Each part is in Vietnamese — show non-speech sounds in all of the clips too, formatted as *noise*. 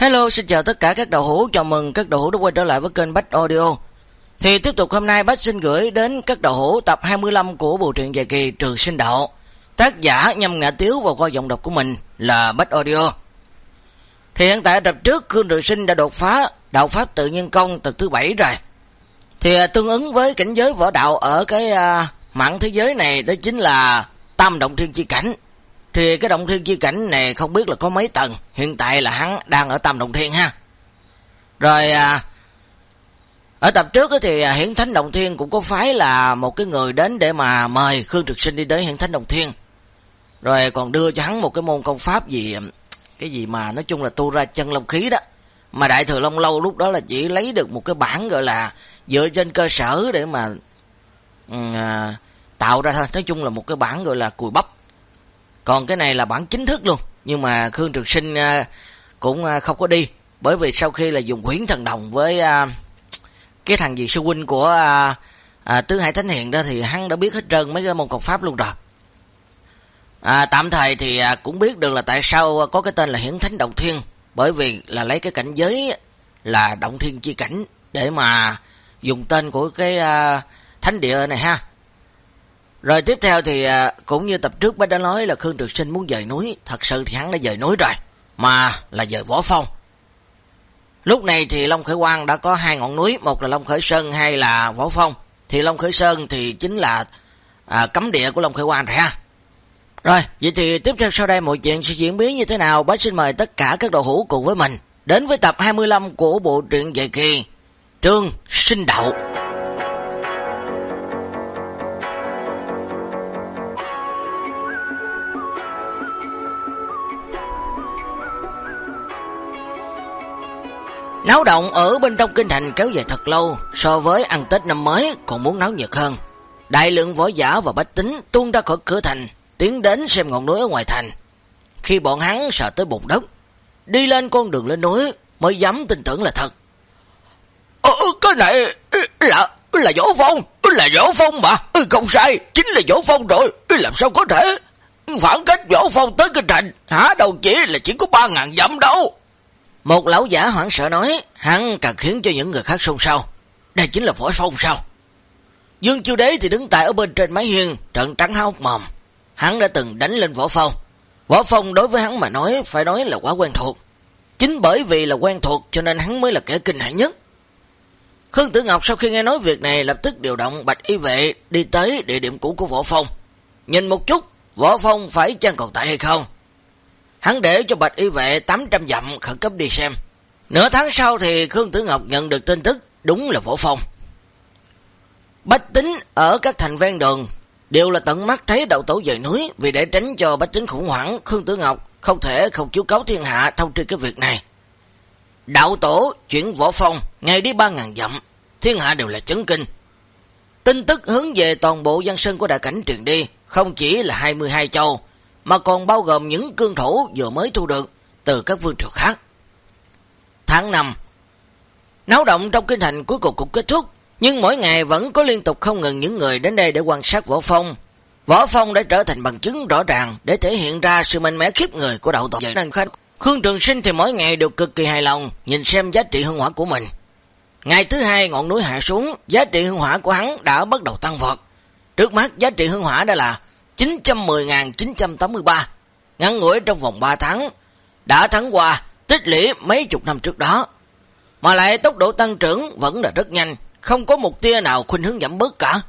Hello, xin chào tất cả các đầu hữu, chào mừng các đầu hữu đã quay trở lại với kênh Bách Audio. Thì tiếp tục hôm nay Bách xin gửi đến các đầu hữu tập 25 của bộ truyện dài kỳ Trường Sinh Đạo. Tác giả nhâm ngã tiếu vào coi giọng đọc của mình là Bách Audio. Thì hiện tại tập trước Khương Trường Sinh đã đột phá đạo pháp tự nhiên công tập thứ 7 rồi. Thì à, tương ứng với cảnh giới võ đạo ở cái à, uh, mạng thế giới này đó chính là Tam Động Thiên Chi Cảnh. Thì cái động thiên chi cảnh này không biết là có mấy tầng. Hiện tại là hắn đang ở tam động thiên ha. Rồi à, ở tập trước thì à, Hiển Thánh Động Thiên cũng có phái là một cái người đến để mà mời Khương Trực Sinh đi đến Hiển Thánh Động Thiên. Rồi còn đưa cho hắn một cái môn công pháp gì, à, cái gì mà nói chung là tu ra chân long khí đó. Mà Đại Thừa Long Lâu lúc đó là chỉ lấy được một cái bản gọi là dựa trên cơ sở để mà ừ, à, tạo ra thôi. Nói chung là một cái bản gọi là cùi bắp còn cái này là bản chính thức luôn. Nhưng mà Khương Trực Sinh à, cũng à, không có đi. Bởi vì sau khi là dùng quyển thần đồng với à, cái thằng gì sư huynh của à, Tứ Hải Thánh Hiện đó thì hắn đã biết hết trơn mấy cái môn cọc pháp luôn rồi. À, tạm thời thì cũng biết được là tại sao có cái tên là Hiển Thánh Động Thiên. Bởi vì là lấy cái cảnh giới là Động Thiên Chi Cảnh để mà dùng tên của cái thánh địa này ha. Rồi tiếp theo thì à, cũng như tập trước bác đã nói là Khương Trực Sinh muốn dời núi, thật sự thì hắn đã dời núi rồi, mà là dời Võ Phong. Lúc này thì Long Khởi Quang đã có hai ngọn núi, một là Long Khởi Sơn, hay là Võ Phong. Thì Long Khởi Sơn thì chính là à, cấm địa của Long Khởi Quang rồi ha. Rồi, vậy thì tiếp theo sau đây mọi chuyện sẽ diễn biến như thế nào, bác xin mời tất cả các đồ hữu cùng với mình đến với tập 25 của bộ truyện dạy kỳ Trương Sinh Đậu. Náo động ở bên trong kinh thành kéo dài thật lâu, so với ăn Tết năm mới còn muốn náo nhiệt hơn. Đại lượng võ giả và bách tính tuôn ra khỏi cửa thành, tiến đến xem ngọn núi ở ngoài thành. Khi bọn hắn sợ tới bụng đất, đi lên con đường lên núi mới dám tin tưởng là thật. Ờ, ờ cái này ờ, là là võ phong, là võ phong mà, ừ, không sai, chính là võ phong rồi, ừ, làm sao có thể phản cách võ phong tới kinh thành, hả đầu chỉ là chỉ có 3.000 dặm đâu. Một lão giả hoảng sợ nói, hắn càng khiến cho những người khác xôn xao. Đây chính là võ phong sao? Dương Chiêu Đế thì đứng tại ở bên trên mái hiên, trận trắng hóc mồm. Hắn đã từng đánh lên võ phong. Võ phong đối với hắn mà nói, phải nói là quá quen thuộc. Chính bởi vì là quen thuộc cho nên hắn mới là kẻ kinh hại nhất. Khương Tử Ngọc sau khi nghe nói việc này lập tức điều động bạch y vệ đi tới địa điểm cũ của võ phong. Nhìn một chút, võ phong phải chăng còn tại hay không? Hắn để cho bạch y vệ 800 dặm khẩn cấp đi xem. Nửa tháng sau thì Khương Tử Ngọc nhận được tin tức, đúng là võ phong. Bách tính ở các thành ven đường đều là tận mắt thấy đậu tổ dời núi vì để tránh cho bách tính khủng hoảng, Khương Tử Ngọc không thể không chiếu cáo thiên hạ thông tri cái việc này. Đạo tổ chuyển võ phong, ngay đi 3.000 dặm, thiên hạ đều là chấn kinh. Tin tức hướng về toàn bộ dân sân của đại cảnh truyền đi, không chỉ là 22 châu mà còn bao gồm những cương thổ vừa mới thu được từ các vương triều khác. Tháng 5 Náo động trong kinh thành cuối cùng cũng kết thúc, nhưng mỗi ngày vẫn có liên tục không ngừng những người đến đây để quan sát võ phong. Võ phong đã trở thành bằng chứng rõ ràng để thể hiện ra sự mạnh mẽ khiếp người của đạo tộc năng khách. Khương Trường Sinh thì mỗi ngày đều cực kỳ hài lòng nhìn xem giá trị hương hỏa của mình. Ngày thứ hai ngọn núi hạ xuống, giá trị hương hỏa của hắn đã bắt đầu tăng vọt. Trước mắt giá trị hương hỏa đã là 910.983, ngắn ngủi trong vòng 3 tháng, đã thắng qua tích lũy mấy chục năm trước đó. Mà lại tốc độ tăng trưởng vẫn là rất nhanh, không có một tia nào khuynh hướng giảm bớt cả.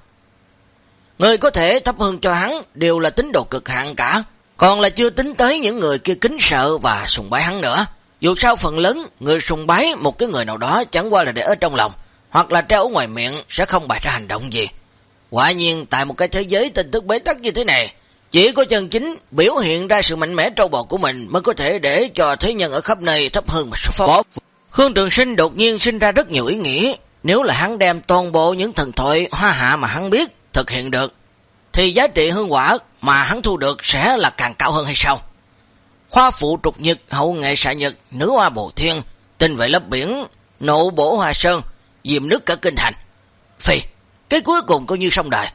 Người có thể thấp hơn cho hắn đều là tính độ cực hạn cả, còn là chưa tính tới những người kia kính sợ và sùng bái hắn nữa. Dù sao phần lớn, người sùng bái một cái người nào đó chẳng qua là để ở trong lòng, hoặc là treo ở ngoài miệng sẽ không bày ra hành động gì. Quả nhiên tại một cái thế giới tin tức bế tắc như thế này, chỉ có chân chính biểu hiện ra sự mạnh mẽ trâu bò của mình mới có thể để cho thế nhân ở khắp nơi thấp hơn mà số phó. Khương Trường Sinh đột nhiên sinh ra rất nhiều ý nghĩ, nếu là hắn đem toàn bộ những thần thoại hoa hạ mà hắn biết thực hiện được, thì giá trị hương quả mà hắn thu được sẽ là càng cao hơn hay sao? Khoa phụ trục nhật, hậu nghệ xạ nhật, nữ hoa bồ thiên, tinh vệ lấp biển, nộ bổ hoa sơn, diệm nước cả kinh thành. Phi, cái cuối cùng coi như xong đời.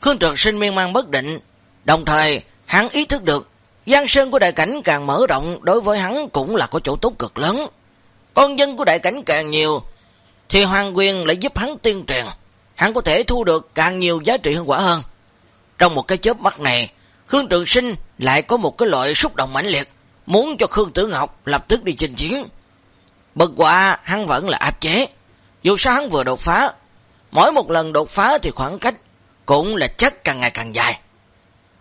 Khương Trường Sinh miên mang bất định, đồng thời hắn ý thức được Giang sơn của đại cảnh càng mở rộng đối với hắn cũng là có chỗ tốt cực lớn. Con dân của đại cảnh càng nhiều thì hoàng quyền lại giúp hắn tiên truyền. Hắn có thể thu được càng nhiều giá trị hơn quả hơn. Trong một cái chớp mắt này, Khương Trường Sinh lại có một cái loại xúc động mãnh liệt, muốn cho Khương Tử Ngọc lập tức đi chinh chiến. Bật quả hắn vẫn là áp chế. Dù sao hắn vừa đột phá, mỗi một lần đột phá thì khoảng cách cũng là chắc càng ngày càng dài.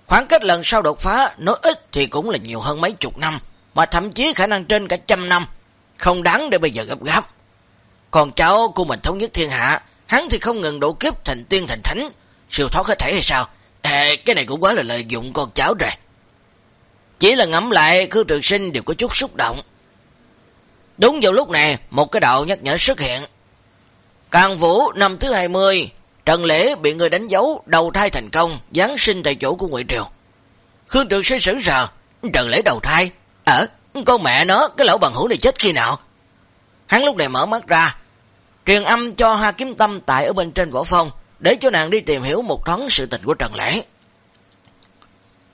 Khoảng cách lần sau đột phá, nói ít thì cũng là nhiều hơn mấy chục năm, mà thậm chí khả năng trên cả trăm năm, không đáng để bây giờ gấp gáp. Còn cháu của mình thống nhất thiên hạ, hắn thì không ngừng độ kiếp thành tiên thành thánh, siêu thoát hết thể hay sao? Ê, cái này cũng quá là lợi dụng con cháu rồi. Chỉ là ngẫm lại, cư trường sinh đều có chút xúc động. Đúng vào lúc này, một cái đạo nhắc nhở xuất hiện. Càng Vũ năm thứ 20, Trần Lễ bị người đánh dấu đầu thai thành công, giáng sinh tại chỗ của Ngụy Triều. Khương Trường Sinh sửng sờ, Trần Lễ đầu thai? ở con mẹ nó, cái lão bằng hữu này chết khi nào? Hắn lúc này mở mắt ra, truyền âm cho Hoa Kiếm Tâm tại ở bên trên võ phong, để cho nàng đi tìm hiểu một thoáng sự tình của Trần Lễ.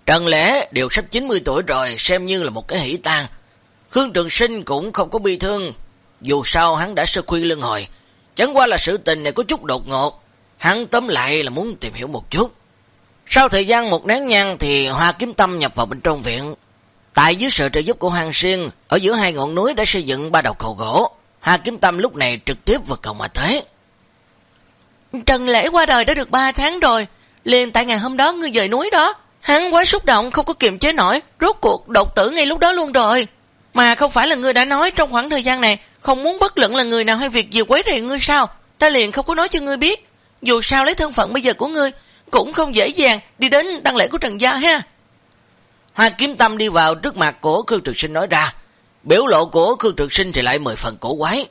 Trần Lễ đều sắp 90 tuổi rồi, xem như là một cái hỷ tang. Khương Trường Sinh cũng không có bi thương, dù sao hắn đã sơ khuy lưng hồi, chẳng qua là sự tình này có chút đột ngột, hắn tóm lại là muốn tìm hiểu một chút. Sau thời gian một nén nhang thì Hoa Kiếm Tâm nhập vào bên trong viện. Tại dưới sự trợ giúp của Hoàng Xuyên, ở giữa hai ngọn núi đã xây dựng ba đầu cầu gỗ. Hoa Kiếm Tâm lúc này trực tiếp vượt cầu mà tới. Trần lễ qua đời đã được 3 tháng rồi, liền tại ngày hôm đó ngươi dời núi đó. Hắn quá xúc động không có kiềm chế nổi, rốt cuộc đột tử ngay lúc đó luôn rồi. Mà không phải là ngươi đã nói trong khoảng thời gian này không muốn bất luận là người nào hay việc gì quấy rầy ngươi sao? Ta liền không có nói cho ngươi biết. Dù sao lấy thân phận bây giờ của ngươi cũng không dễ dàng đi đến tăng lễ của Trần Gia ha. Hoa kiếm tâm đi vào trước mặt của Khương Trực Sinh nói ra. Biểu lộ của Khương Trực Sinh thì lại mười phần cổ quái.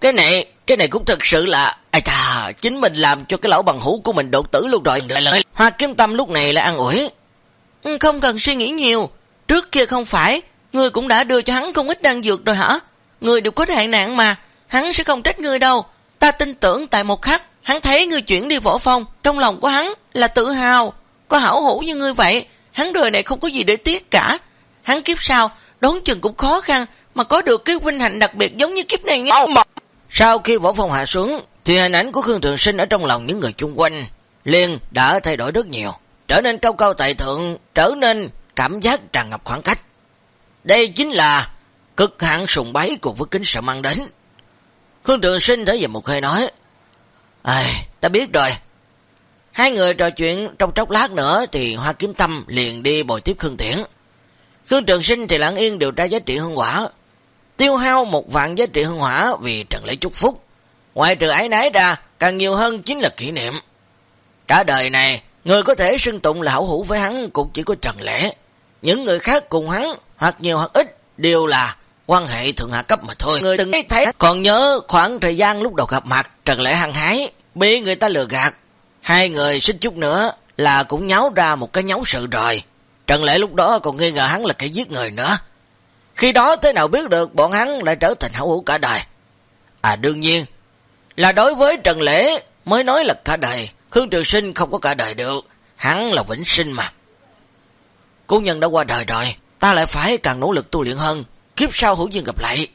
Cái này, cái này cũng thật sự là... Ai ta, chính mình làm cho cái lão bằng hữu của mình đột tử luôn rồi. Hoa kiếm tâm lúc này lại ăn ủi. Ừ, không cần suy nghĩ nhiều. Trước kia không phải, ngươi cũng đã đưa cho hắn không ít đan dược rồi hả? Người đều có hạn nạn mà, hắn sẽ không trách ngươi đâu. Ta tin tưởng tại một khắc, hắn thấy ngươi chuyển đi võ phong, trong lòng của hắn là tự hào. Có hảo hữu như ngươi vậy, hắn đời này không có gì để tiếc cả. Hắn kiếp sau, đón chừng cũng khó khăn, mà có được cái vinh hạnh đặc biệt giống như kiếp này nghe. Sau khi võ phong hạ xuống, thì hình ảnh của Khương Trường Sinh ở trong lòng những người chung quanh, liền đã thay đổi rất nhiều, trở nên cao cao tại thượng, trở nên cảm giác tràn ngập khoảng cách. Đây chính là cực hạn sùng bái cùng với kính sợ mang đến. Khương Trường Sinh thở về một hơi nói, Ai, ta biết rồi. Hai người trò chuyện trong chốc lát nữa thì Hoa Kiếm Tâm liền đi bồi tiếp Khương Tiễn. Khương Trường Sinh thì lặng yên điều tra giá trị hương hỏa, tiêu hao một vạn giá trị hương hỏa vì trần lễ chúc phúc. Ngoài trừ ái nái ra, càng nhiều hơn chính là kỷ niệm. Cả đời này, người có thể xưng tụng là hảo hữu với hắn cũng chỉ có Trần Lễ. Những người khác cùng hắn, hoặc nhiều hoặc ít, đều là quan hệ thượng hạ cấp mà thôi. Người từng thấy, còn nhớ khoảng thời gian lúc đầu gặp mặt, Trần Lễ hăng hái, bị người ta lừa gạt. Hai người xích chút nữa là cũng nháo ra một cái nháo sự rồi. Trần Lễ lúc đó còn nghi ngờ hắn là kẻ giết người nữa. Khi đó thế nào biết được bọn hắn lại trở thành hảo hữu cả đời. À đương nhiên, là đối với Trần Lễ mới nói là cả đời. Khương Trường Sinh không có cả đời được, hắn là vĩnh sinh mà. Cô nhân đã qua đời rồi, ta lại phải càng nỗ lực tu luyện hơn, kiếp sau hữu duyên gặp lại.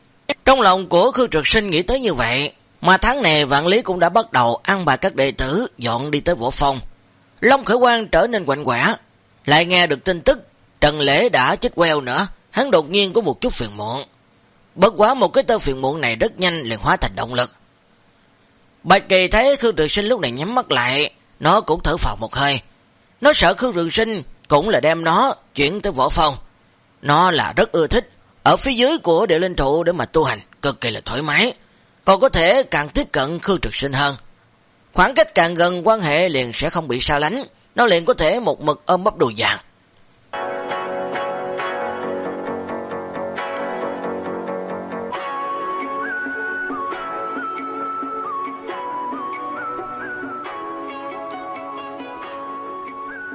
Trong lòng của Khương Trực Sinh nghĩ tới như vậy, mà tháng này vạn lý cũng đã bắt đầu ăn bài các đệ tử dọn đi tới võ phong. Long khởi quan trở nên quạnh quả, lại nghe được tin tức Trần Lễ đã chết queo nữa, hắn đột nhiên có một chút phiền muộn. Bất quá một cái tơ phiền muộn này rất nhanh liền hóa thành động lực. Bạch Kỳ thấy Khương Trực Sinh lúc này nhắm mắt lại, nó cũng thở phào một hơi. Nó sợ Khương Trường Sinh cũng là đem nó chuyển tới võ phòng Nó là rất ưa thích, ở phía dưới của địa linh thụ để mà tu hành, cực kỳ là thoải mái, còn có thể càng tiếp cận Khương Trực Sinh hơn. Khoảng cách càng gần quan hệ liền sẽ không bị sao lánh, nó liền có thể một mực ôm bắp đùi vàng.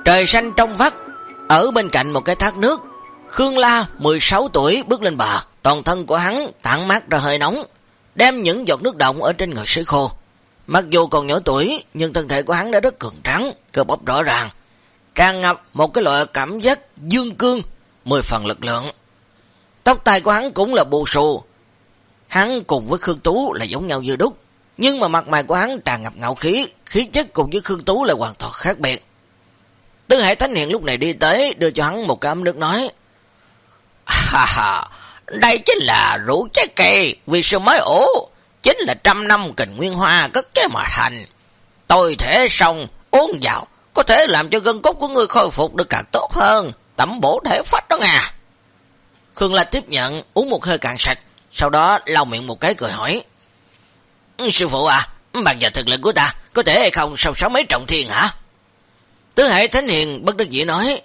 Trời xanh trong vắt, ở bên cạnh một cái thác nước, Khương La 16 tuổi bước lên bờ, toàn thân của hắn tản mát ra hơi nóng, đem những giọt nước động ở trên người sấy khô. Mặc dù còn nhỏ tuổi, nhưng thân thể của hắn đã rất cường trắng, cơ bắp rõ ràng, tràn ngập một cái loại cảm giác dương cương, mười phần lực lượng. Tóc tai của hắn cũng là bù xù. Hắn cùng với Khương Tú là giống nhau như đúc, nhưng mà mặt mày của hắn tràn ngập ngạo khí, khí chất cùng với Khương Tú là hoàn toàn khác biệt. Tư Hải Thánh hiện lúc này đi tới, đưa cho hắn một cái ấm nước nói. Ha ha, đây chính là rượu trái cây, vì sư mới ổ, chính là trăm năm kình nguyên hoa cất chế mà thành. Tôi thể xong, uống vào, có thể làm cho gân cốt của ngươi khôi phục được càng tốt hơn, tẩm bổ thể phách đó nha. Khương La tiếp nhận, uống một hơi cạn sạch, sau đó lau miệng một cái cười hỏi. Ừ, sư phụ à, bằng giờ thực lực của ta, có thể hay không sau sáu mấy trọng thiên hả? Tứ Hải Thánh Hiền bất đắc dĩ nói,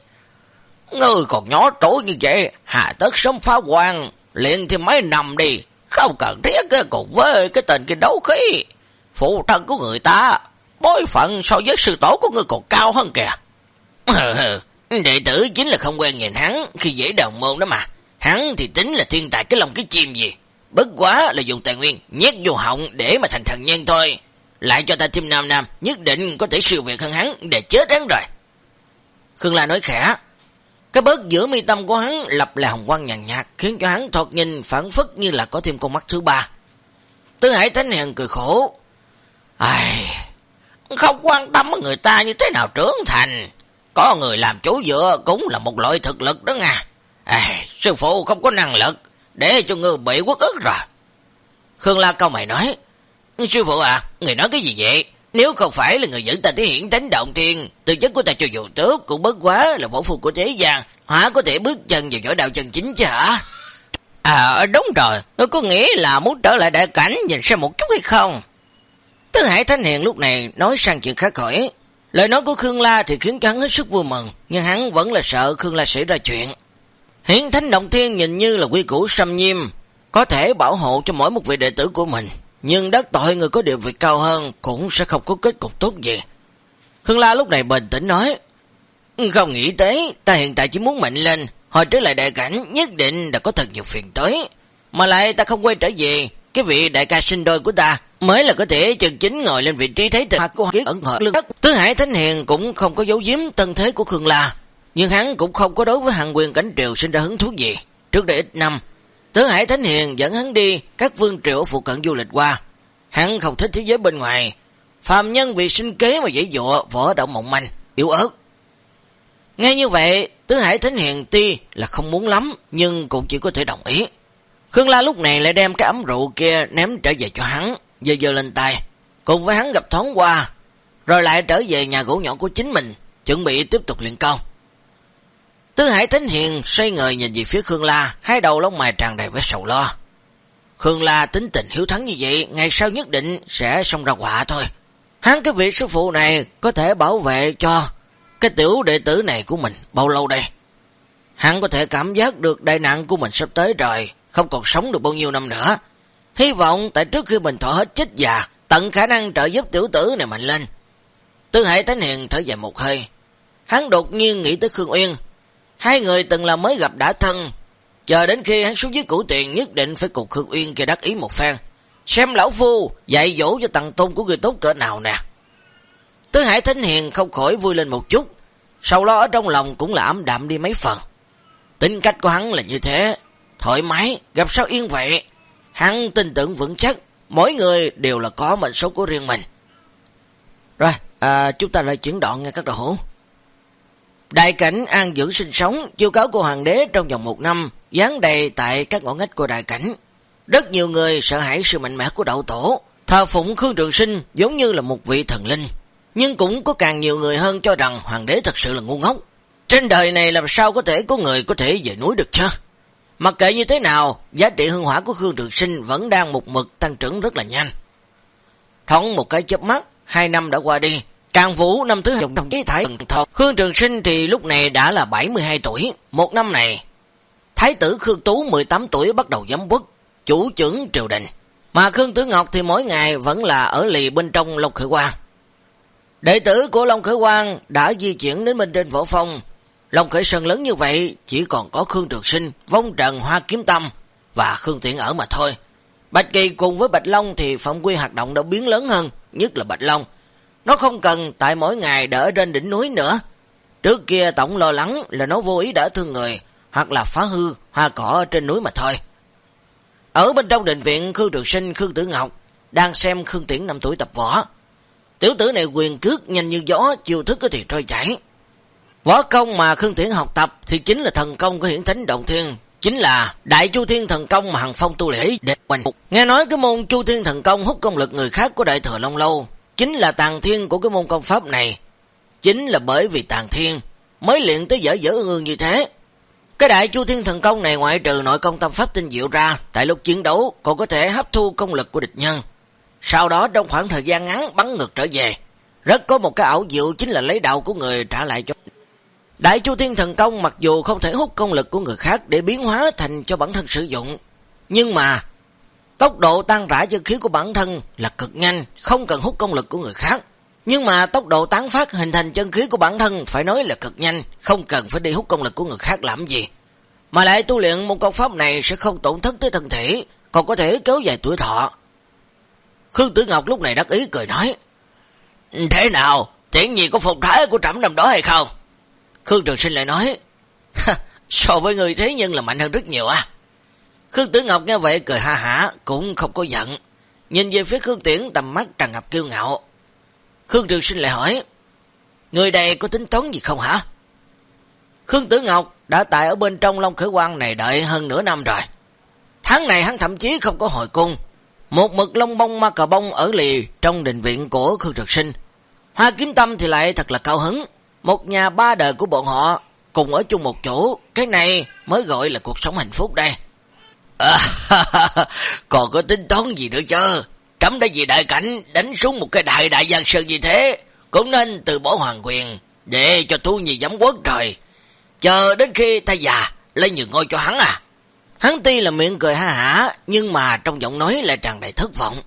Ngươi còn nhỏ trỗi như vậy, hạ tất sớm phá quan, liền thì mấy năm đi, không cần thiết cái cùng với cái tình cái đấu khí. Phụ thân của người ta, bối phận so với sư tổ của ngươi còn cao hơn kìa. *laughs* Đệ tử chính là không quen nhìn hắn khi dễ đồng môn đó mà. Hắn thì tính là thiên tài cái lòng cái chim gì. Bất quá là dùng tài nguyên nhét vô họng để mà thành thần nhân thôi. Lại cho ta thêm nam nam, nhất định có thể siêu việt hơn hắn để chết hắn rồi. Khương La nói khẽ. Cái bớt giữa mi tâm của hắn lập là hồng quang nhàn nhạt, khiến cho hắn thoạt nhìn phản phất như là có thêm con mắt thứ ba. Tứ Hải Thánh Hiền cười khổ. Ai, không quan tâm người ta như thế nào trưởng thành. Có người làm chủ dựa cũng là một loại thực lực đó nha. À, sư phụ không có năng lực, để cho người bị quốc ức rồi. Khương La cao mày nói, Sư phụ à, người nói cái gì vậy? Nếu không phải là người dẫn ta thể hiển tránh động thiên, tư chất của ta cho dù tốt cũng bất quá là võ phục của thế gian, hả có thể bước chân vào võ đạo chân chính chứ hả? À đúng rồi, ngươi có nghĩ là muốn trở lại đại cảnh nhìn xem một chút hay không? Tứ Hải Thánh Hiền lúc này nói sang chuyện khác khỏi. Lời nói của Khương La thì khiến hắn hết sức vui mừng, nhưng hắn vẫn là sợ Khương La xảy ra chuyện. Hiển Thánh Động Thiên nhìn như là quy củ xâm nghiêm, có thể bảo hộ cho mỗi một vị đệ tử của mình, nhưng đắc tội người có địa vị cao hơn cũng sẽ không có kết cục tốt gì. Khương La lúc này bình tĩnh nói, không nghĩ tới, ta hiện tại chỉ muốn mạnh lên, hồi trở lại đại cảnh nhất định đã có thật nhiều phiền tới, mà lại ta không quay trở về, cái vị đại ca sinh đôi của ta mới là có thể chân chính ngồi lên vị trí thấy tự của kiết ẩn hợp lưng đất. Tứ Hải Thánh Hiền cũng không có dấu giếm tân thế của Khương La, nhưng hắn cũng không có đối với hàng quyền cảnh triều sinh ra hứng thú gì. Trước đây ít năm, Tứ Hải Thánh Hiền dẫn hắn đi các vương triều phụ cận du lịch qua. Hắn không thích thế giới bên ngoài, phạm nhân vì sinh kế mà dễ dụa, võ động mộng manh, yếu ớt. Nghe như vậy, Tứ Hải Thánh Hiền ti là không muốn lắm, nhưng cũng chỉ có thể đồng ý. Khương La lúc này lại đem cái ấm rượu kia ném trở về cho hắn, dơ dơ lên tay, cùng với hắn gặp thoáng qua, rồi lại trở về nhà gỗ nhỏ của chính mình, chuẩn bị tiếp tục luyện công tư Hải Thánh Hiền xoay người nhìn về phía Khương La, hai đầu lông mày tràn đầy với sầu lo. Khương La tính tình hiếu thắng như vậy, ngày sau nhất định sẽ xong ra quả thôi. Hắn cái vị sư phụ này có thể bảo vệ cho cái tiểu đệ tử này của mình bao lâu đây? Hắn có thể cảm giác được đại nạn của mình sắp tới rồi, không còn sống được bao nhiêu năm nữa. Hy vọng tại trước khi mình thọ hết chết già, tận khả năng trợ giúp tiểu tử này mạnh lên. Tư Hải Thánh Hiền thở dài một hơi. Hắn đột nhiên nghĩ tới Khương Uyên. Hai người từng là mới gặp đã thân. Chờ đến khi hắn xuống dưới củ tiền nhất định phải cục Khương Uyên kia đắc ý một phen. Xem lão phu dạy dỗ cho tầng tôn của người tốt cỡ nào nè. tứ Hải Thánh Hiền không khỏi vui lên một chút. Sau đó ở trong lòng cũng là ấm đạm đi mấy phần. Tính cách của hắn là như thế. Thoải mái, gặp sao yên vậy. Hắn tin tưởng vững chắc, mỗi người đều là có mệnh số của riêng mình. Rồi, à, chúng ta lại chuyển đoạn nghe các đồ hữu. Đại cảnh an dưỡng sinh sống, chiêu cáo của hoàng đế trong vòng một năm, dán đầy tại các ngõ ngách của đại cảnh. Rất nhiều người sợ hãi sự mạnh mẽ của đậu tổ, thờ phụng Khương Trường Sinh giống như là một vị thần linh. Nhưng cũng có càng nhiều người hơn cho rằng hoàng đế thật sự là ngu ngốc. Trên đời này làm sao có thể có người có thể về núi được chứ? Mặc kệ như thế nào, giá trị hương hỏa của Khương Trường Sinh vẫn đang một mực tăng trưởng rất là nhanh. Thoáng một cái chớp mắt, hai năm đã qua đi. Càng Vũ năm thứ hai trong chí thái thọ. Khương Trường Sinh thì lúc này đã là 72 tuổi. Một năm này, Thái tử Khương Tú 18 tuổi bắt đầu giám quốc, chủ trưởng triều đình. Mà Khương Tử Ngọc thì mỗi ngày vẫn là ở lì bên trong Long Khởi Quang. Đệ tử của Long Khởi Quang đã di chuyển đến bên trên võ phong, Long Khởi Sơn lớn như vậy, chỉ còn có Khương Trường Sinh, Vong Trần, Hoa Kiếm Tâm và Khương Tiện ở mà thôi. Bạch Kỳ cùng với Bạch Long thì phạm quy hoạt động đã biến lớn hơn, nhất là Bạch Long. Nó không cần tại mỗi ngày đỡ trên đỉnh núi nữa. Trước kia tổng lo lắng là nó vô ý đỡ thương người, hoặc là phá hư hoa cỏ trên núi mà thôi. Ở bên trong đình viện Khương Trường Sinh, Khương Tử Ngọc đang xem Khương Tiễn năm tuổi tập võ. Tiểu tử này quyền cước nhanh như gió, chiêu thức có thể trôi chảy. Võ công mà Khương Tiễn học tập thì chính là thần công của hiển thánh động thiên, chính là Đại Chu Thiên thần công mà Hằng Phong tu lễ để quanh. Nghe nói cái môn Chu Thiên thần công hút công lực người khác của Đại Thừa Long Lâu, chính là tàn thiên của cái môn công pháp này. Chính là bởi vì tàn thiên mới luyện tới dở dở ương như thế. Cái đại chu thiên thần công này ngoại trừ nội công tâm pháp tinh diệu ra, tại lúc chiến đấu còn có thể hấp thu công lực của địch nhân. Sau đó trong khoảng thời gian ngắn bắn ngược trở về. Rất có một cái ảo diệu chính là lấy đạo của người trả lại cho. Đại chu thiên thần công mặc dù không thể hút công lực của người khác để biến hóa thành cho bản thân sử dụng. Nhưng mà tốc độ tan rã chân khí của bản thân là cực nhanh, không cần hút công lực của người khác. Nhưng mà tốc độ tán phát hình thành chân khí của bản thân phải nói là cực nhanh, không cần phải đi hút công lực của người khác làm gì. Mà lại tu luyện một công pháp này sẽ không tổn thất tới thân thể, còn có thể kéo dài tuổi thọ. Khương Tử Ngọc lúc này đắc ý cười nói, Thế nào, tiện gì có phục thái của trẫm năm đó hay không? Khương Trường Sinh lại nói, *laughs* So với người thế nhân là mạnh hơn rất nhiều à. Khương Tử Ngọc nghe vậy cười ha hả, cũng không có giận. Nhìn về phía Khương Tiễn tầm mắt tràn ngập kiêu ngạo. Khương Trường Sinh lại hỏi, Người đây có tính toán gì không hả? Khương Tử Ngọc đã tại ở bên trong Long Khởi Quang này đợi hơn nửa năm rồi. Tháng này hắn thậm chí không có hồi cung. Một mực lông bông ma cà bông ở lì trong đình viện của Khương Trực Sinh. Hoa kiếm tâm thì lại thật là cao hứng. Một nhà ba đời của bọn họ cùng ở chung một chỗ. Cái này mới gọi là cuộc sống hạnh phúc đây. À, *laughs* còn có tính toán gì nữa chứ? Trẫm đã vì đại cảnh đánh xuống một cái đại đại giang sơn như thế, cũng nên từ bỏ hoàng quyền, để cho thu nhì giám quốc rồi. Chờ đến khi ta già, lấy nhường ngôi cho hắn à. Hắn tuy là miệng cười ha hả, nhưng mà trong giọng nói lại tràn đầy thất vọng.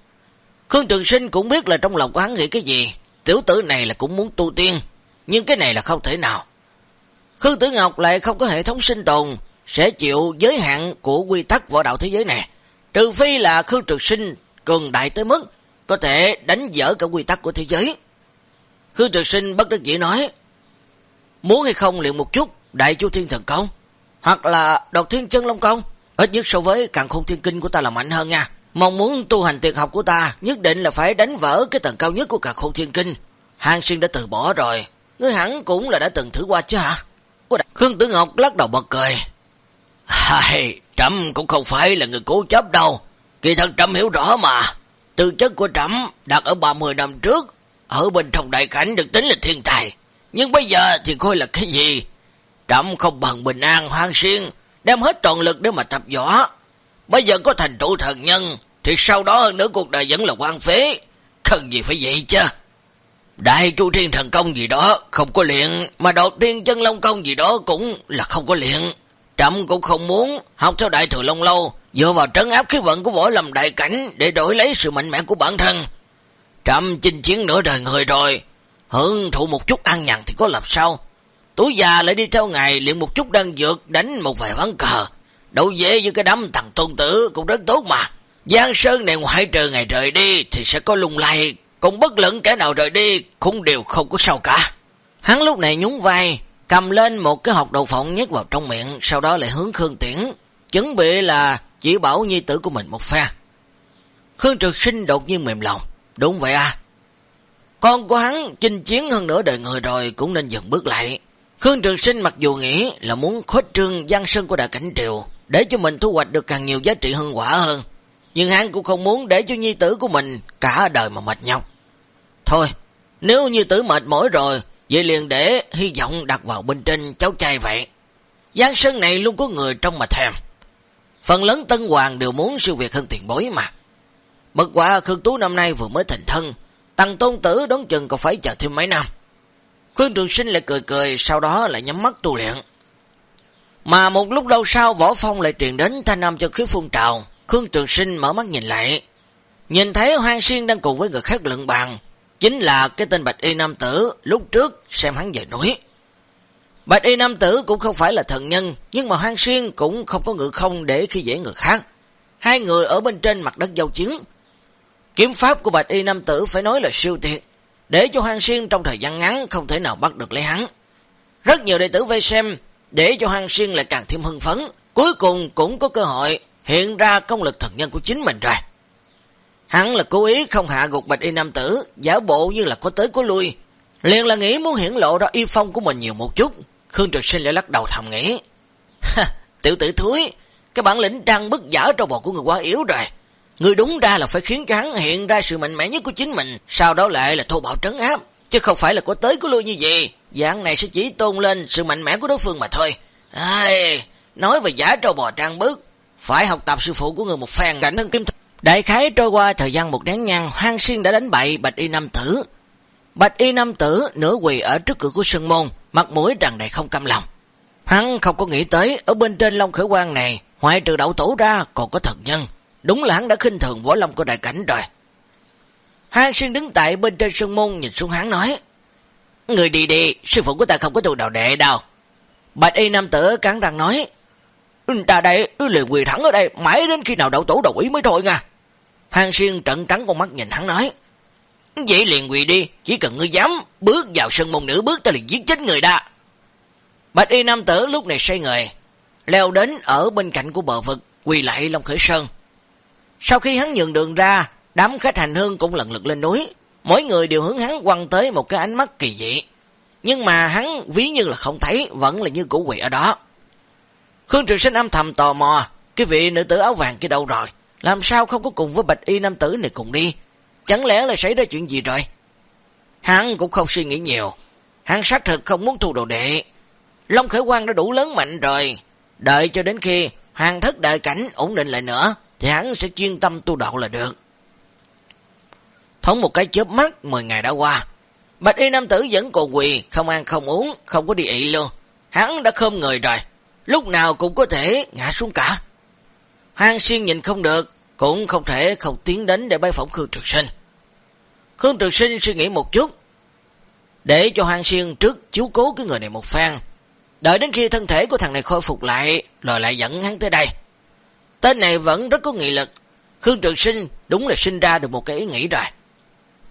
Khương Trường Sinh cũng biết là trong lòng của hắn nghĩ cái gì, tiểu tử này là cũng muốn tu tiên, nhưng cái này là không thể nào. Khương Tử Ngọc lại không có hệ thống sinh tồn, sẽ chịu giới hạn của quy tắc võ đạo thế giới này. Trừ phi là Khương trực Sinh cường đại tới mức có thể đánh dở cả quy tắc của thế giới. Khương Trực Sinh bất đắc dĩ nói, muốn hay không luyện một chút đại chu thiên thần công, hoặc là độc thiên chân long công, ít nhất so với càng khôn thiên kinh của ta là mạnh hơn nha. Mong muốn tu hành tuyệt học của ta nhất định là phải đánh vỡ cái tầng cao nhất của càng khôn thiên kinh. Hàng sinh đã từ bỏ rồi, ngươi hẳn cũng là đã từng thử qua chứ hả? Khương Tử Ngọc lắc đầu bật cười. Hài, trẫm cũng không phải là người cố chấp đâu. Kỳ thật Trâm hiểu rõ mà, tư chất của Trâm đặt ở 30 năm trước, ở bên trong đại cảnh được tính là thiên tài. Nhưng bây giờ thì coi là cái gì? Trâm không bằng bình an hoang xuyên, đem hết toàn lực để mà tập võ. Bây giờ có thành trụ thần nhân, thì sau đó hơn nữa cuộc đời vẫn là quan phế. Cần gì phải vậy chứ? Đại chu thiên thần công gì đó không có luyện, mà đột tiên chân long công gì đó cũng là không có luyện trẫm cũng không muốn học theo đại thừa long lâu, dựa vào trấn áp khí vận của võ lâm đại cảnh để đổi lấy sự mạnh mẽ của bản thân. trẫm chinh chiến nửa đời người rồi, hưởng thụ một chút ăn nhằn thì có làm sao. Túi già lại đi theo ngày luyện một chút đan dược đánh một vài ván cờ. đấu dễ với cái đám thằng tôn tử cũng rất tốt mà. Giang Sơn này ngoại trừ ngày rời đi thì sẽ có lung lay, cũng bất luận kẻ nào rời đi cũng đều không có sao cả. Hắn lúc này nhún vai, cầm lên một cái hộp đậu phộng nhét vào trong miệng, sau đó lại hướng Khương Tiễn, chuẩn bị là chỉ bảo nhi tử của mình một pha. Khương Trực Sinh đột nhiên mềm lòng. Đúng vậy à. Con của hắn chinh chiến hơn nửa đời người rồi cũng nên dừng bước lại. Khương Trường Sinh mặc dù nghĩ là muốn khuếch trương giang sơn của đại cảnh triều để cho mình thu hoạch được càng nhiều giá trị hơn quả hơn. Nhưng hắn cũng không muốn để cho nhi tử của mình cả đời mà mệt nhọc. Thôi, nếu nhi tử mệt mỏi rồi, vậy liền để hy vọng đặt vào bên trên cháu trai vậy. Giang sơn này luôn có người trong mà thèm. Phần lớn tân hoàng đều muốn siêu việt hơn tiền bối mà. Bất quả Khương Tú năm nay vừa mới thành thân, tăng tôn tử đón chừng còn phải chờ thêm mấy năm. Khương Trường Sinh lại cười cười, sau đó lại nhắm mắt tu luyện. Mà một lúc lâu sau võ phong lại truyền đến thanh âm cho khiếu phun trào. Khương Trường Sinh mở mắt nhìn lại. Nhìn thấy Hoang Xuyên đang cùng với người khác lượng bàn. Chính là cái tên Bạch Y Nam Tử lúc trước xem hắn về núi. Bạch y nam tử cũng không phải là thần nhân, nhưng mà hoang xuyên cũng không có ngự không để khi dễ người khác. Hai người ở bên trên mặt đất giao chiến. Kiếm pháp của bạch y nam tử phải nói là siêu tuyệt, để cho hoang xuyên trong thời gian ngắn không thể nào bắt được lấy hắn. Rất nhiều đệ tử vây xem, để cho Hoàng Xuyên lại càng thêm hưng phấn, cuối cùng cũng có cơ hội hiện ra công lực thần nhân của chính mình rồi. Hắn là cố ý không hạ gục bạch y nam tử, giả bộ như là có tới có lui. Liền là nghĩ muốn hiển lộ ra y phong của mình nhiều một chút. Khương Trực Sinh lại lắc đầu thầm nghĩ. Tiểu tử thúi, cái bản lĩnh đang bức giả trâu bò của người quá yếu rồi. Người đúng ra là phải khiến cho hắn hiện ra sự mạnh mẽ nhất của chính mình, sau đó lại là thô bạo trấn áp, chứ không phải là có tới có lui như vậy. Dạng này sẽ chỉ tôn lên sự mạnh mẽ của đối phương mà thôi. Ai, nói về giả trâu bò trang bức, phải học tập sư phụ của người một phen cảnh thân kim Đại khái trôi qua thời gian một nén nhang, Hoang Xuyên đã đánh bại Bạch Y Nam Tử. Bạch Y Nam Tử nửa quỳ ở trước cửa của sân môn, mặt mũi tràn đầy không cam lòng. Hắn không có nghĩ tới, ở bên trên Long Khởi Quang này, ngoại trừ đậu tổ ra còn có thần nhân. Đúng là hắn đã khinh thường võ lâm của đại cảnh rồi. Hoang Xuyên đứng tại bên trên sân môn nhìn xuống hắn nói, Người đi đi, sư phụ của ta không có tù đạo đệ đâu. Bạch Y Nam Tử cắn răng nói, Ta đây liền quỳ thẳng ở đây, mãi đến khi nào đậu tổ đồng ý mới thôi nha. Hàng Xuyên trận trắng con mắt nhìn hắn nói. Vậy liền quỳ đi, chỉ cần ngươi dám bước vào sân môn nữ bước ta liền giết chết người đã. Bạch y nam tử lúc này say người, leo đến ở bên cạnh của bờ vực, quỳ lại Long Khởi Sơn. Sau khi hắn nhường đường ra, đám khách hành hương cũng lần lượt lên núi, mỗi người đều hướng hắn quăng tới một cái ánh mắt kỳ dị. Nhưng mà hắn ví như là không thấy, vẫn là như cũ quỳ ở đó. Khương Trường Sinh âm thầm tò mò, cái vị nữ tử áo vàng kia đâu rồi? Làm sao không có cùng với bạch y nam tử này cùng đi? Chẳng lẽ là xảy ra chuyện gì rồi? Hắn cũng không suy nghĩ nhiều. Hắn xác thực không muốn thu đồ đệ. Long khởi quang đã đủ lớn mạnh rồi. Đợi cho đến khi hoàng thất đại cảnh ổn định lại nữa, thì hắn sẽ chuyên tâm tu đạo là được. Thống một cái chớp mắt, 10 ngày đã qua. Bạch y nam tử vẫn còn quỳ, không ăn không uống, không có đi ị luôn. Hắn đã khơm người rồi, lúc nào cũng có thể ngã xuống cả. Hàng Xuyên nhìn không được, cũng không thể không tiến đến để bái phỏng Khương Trực Sinh. Khương Trực Sinh suy nghĩ một chút, để cho hoàng Xuyên trước chiếu cố cái người này một phan. Đợi đến khi thân thể của thằng này khôi phục lại, rồi lại dẫn hắn tới đây. Tên này vẫn rất có nghị lực. Khương Trực Sinh đúng là sinh ra được một cái ý nghĩ rồi.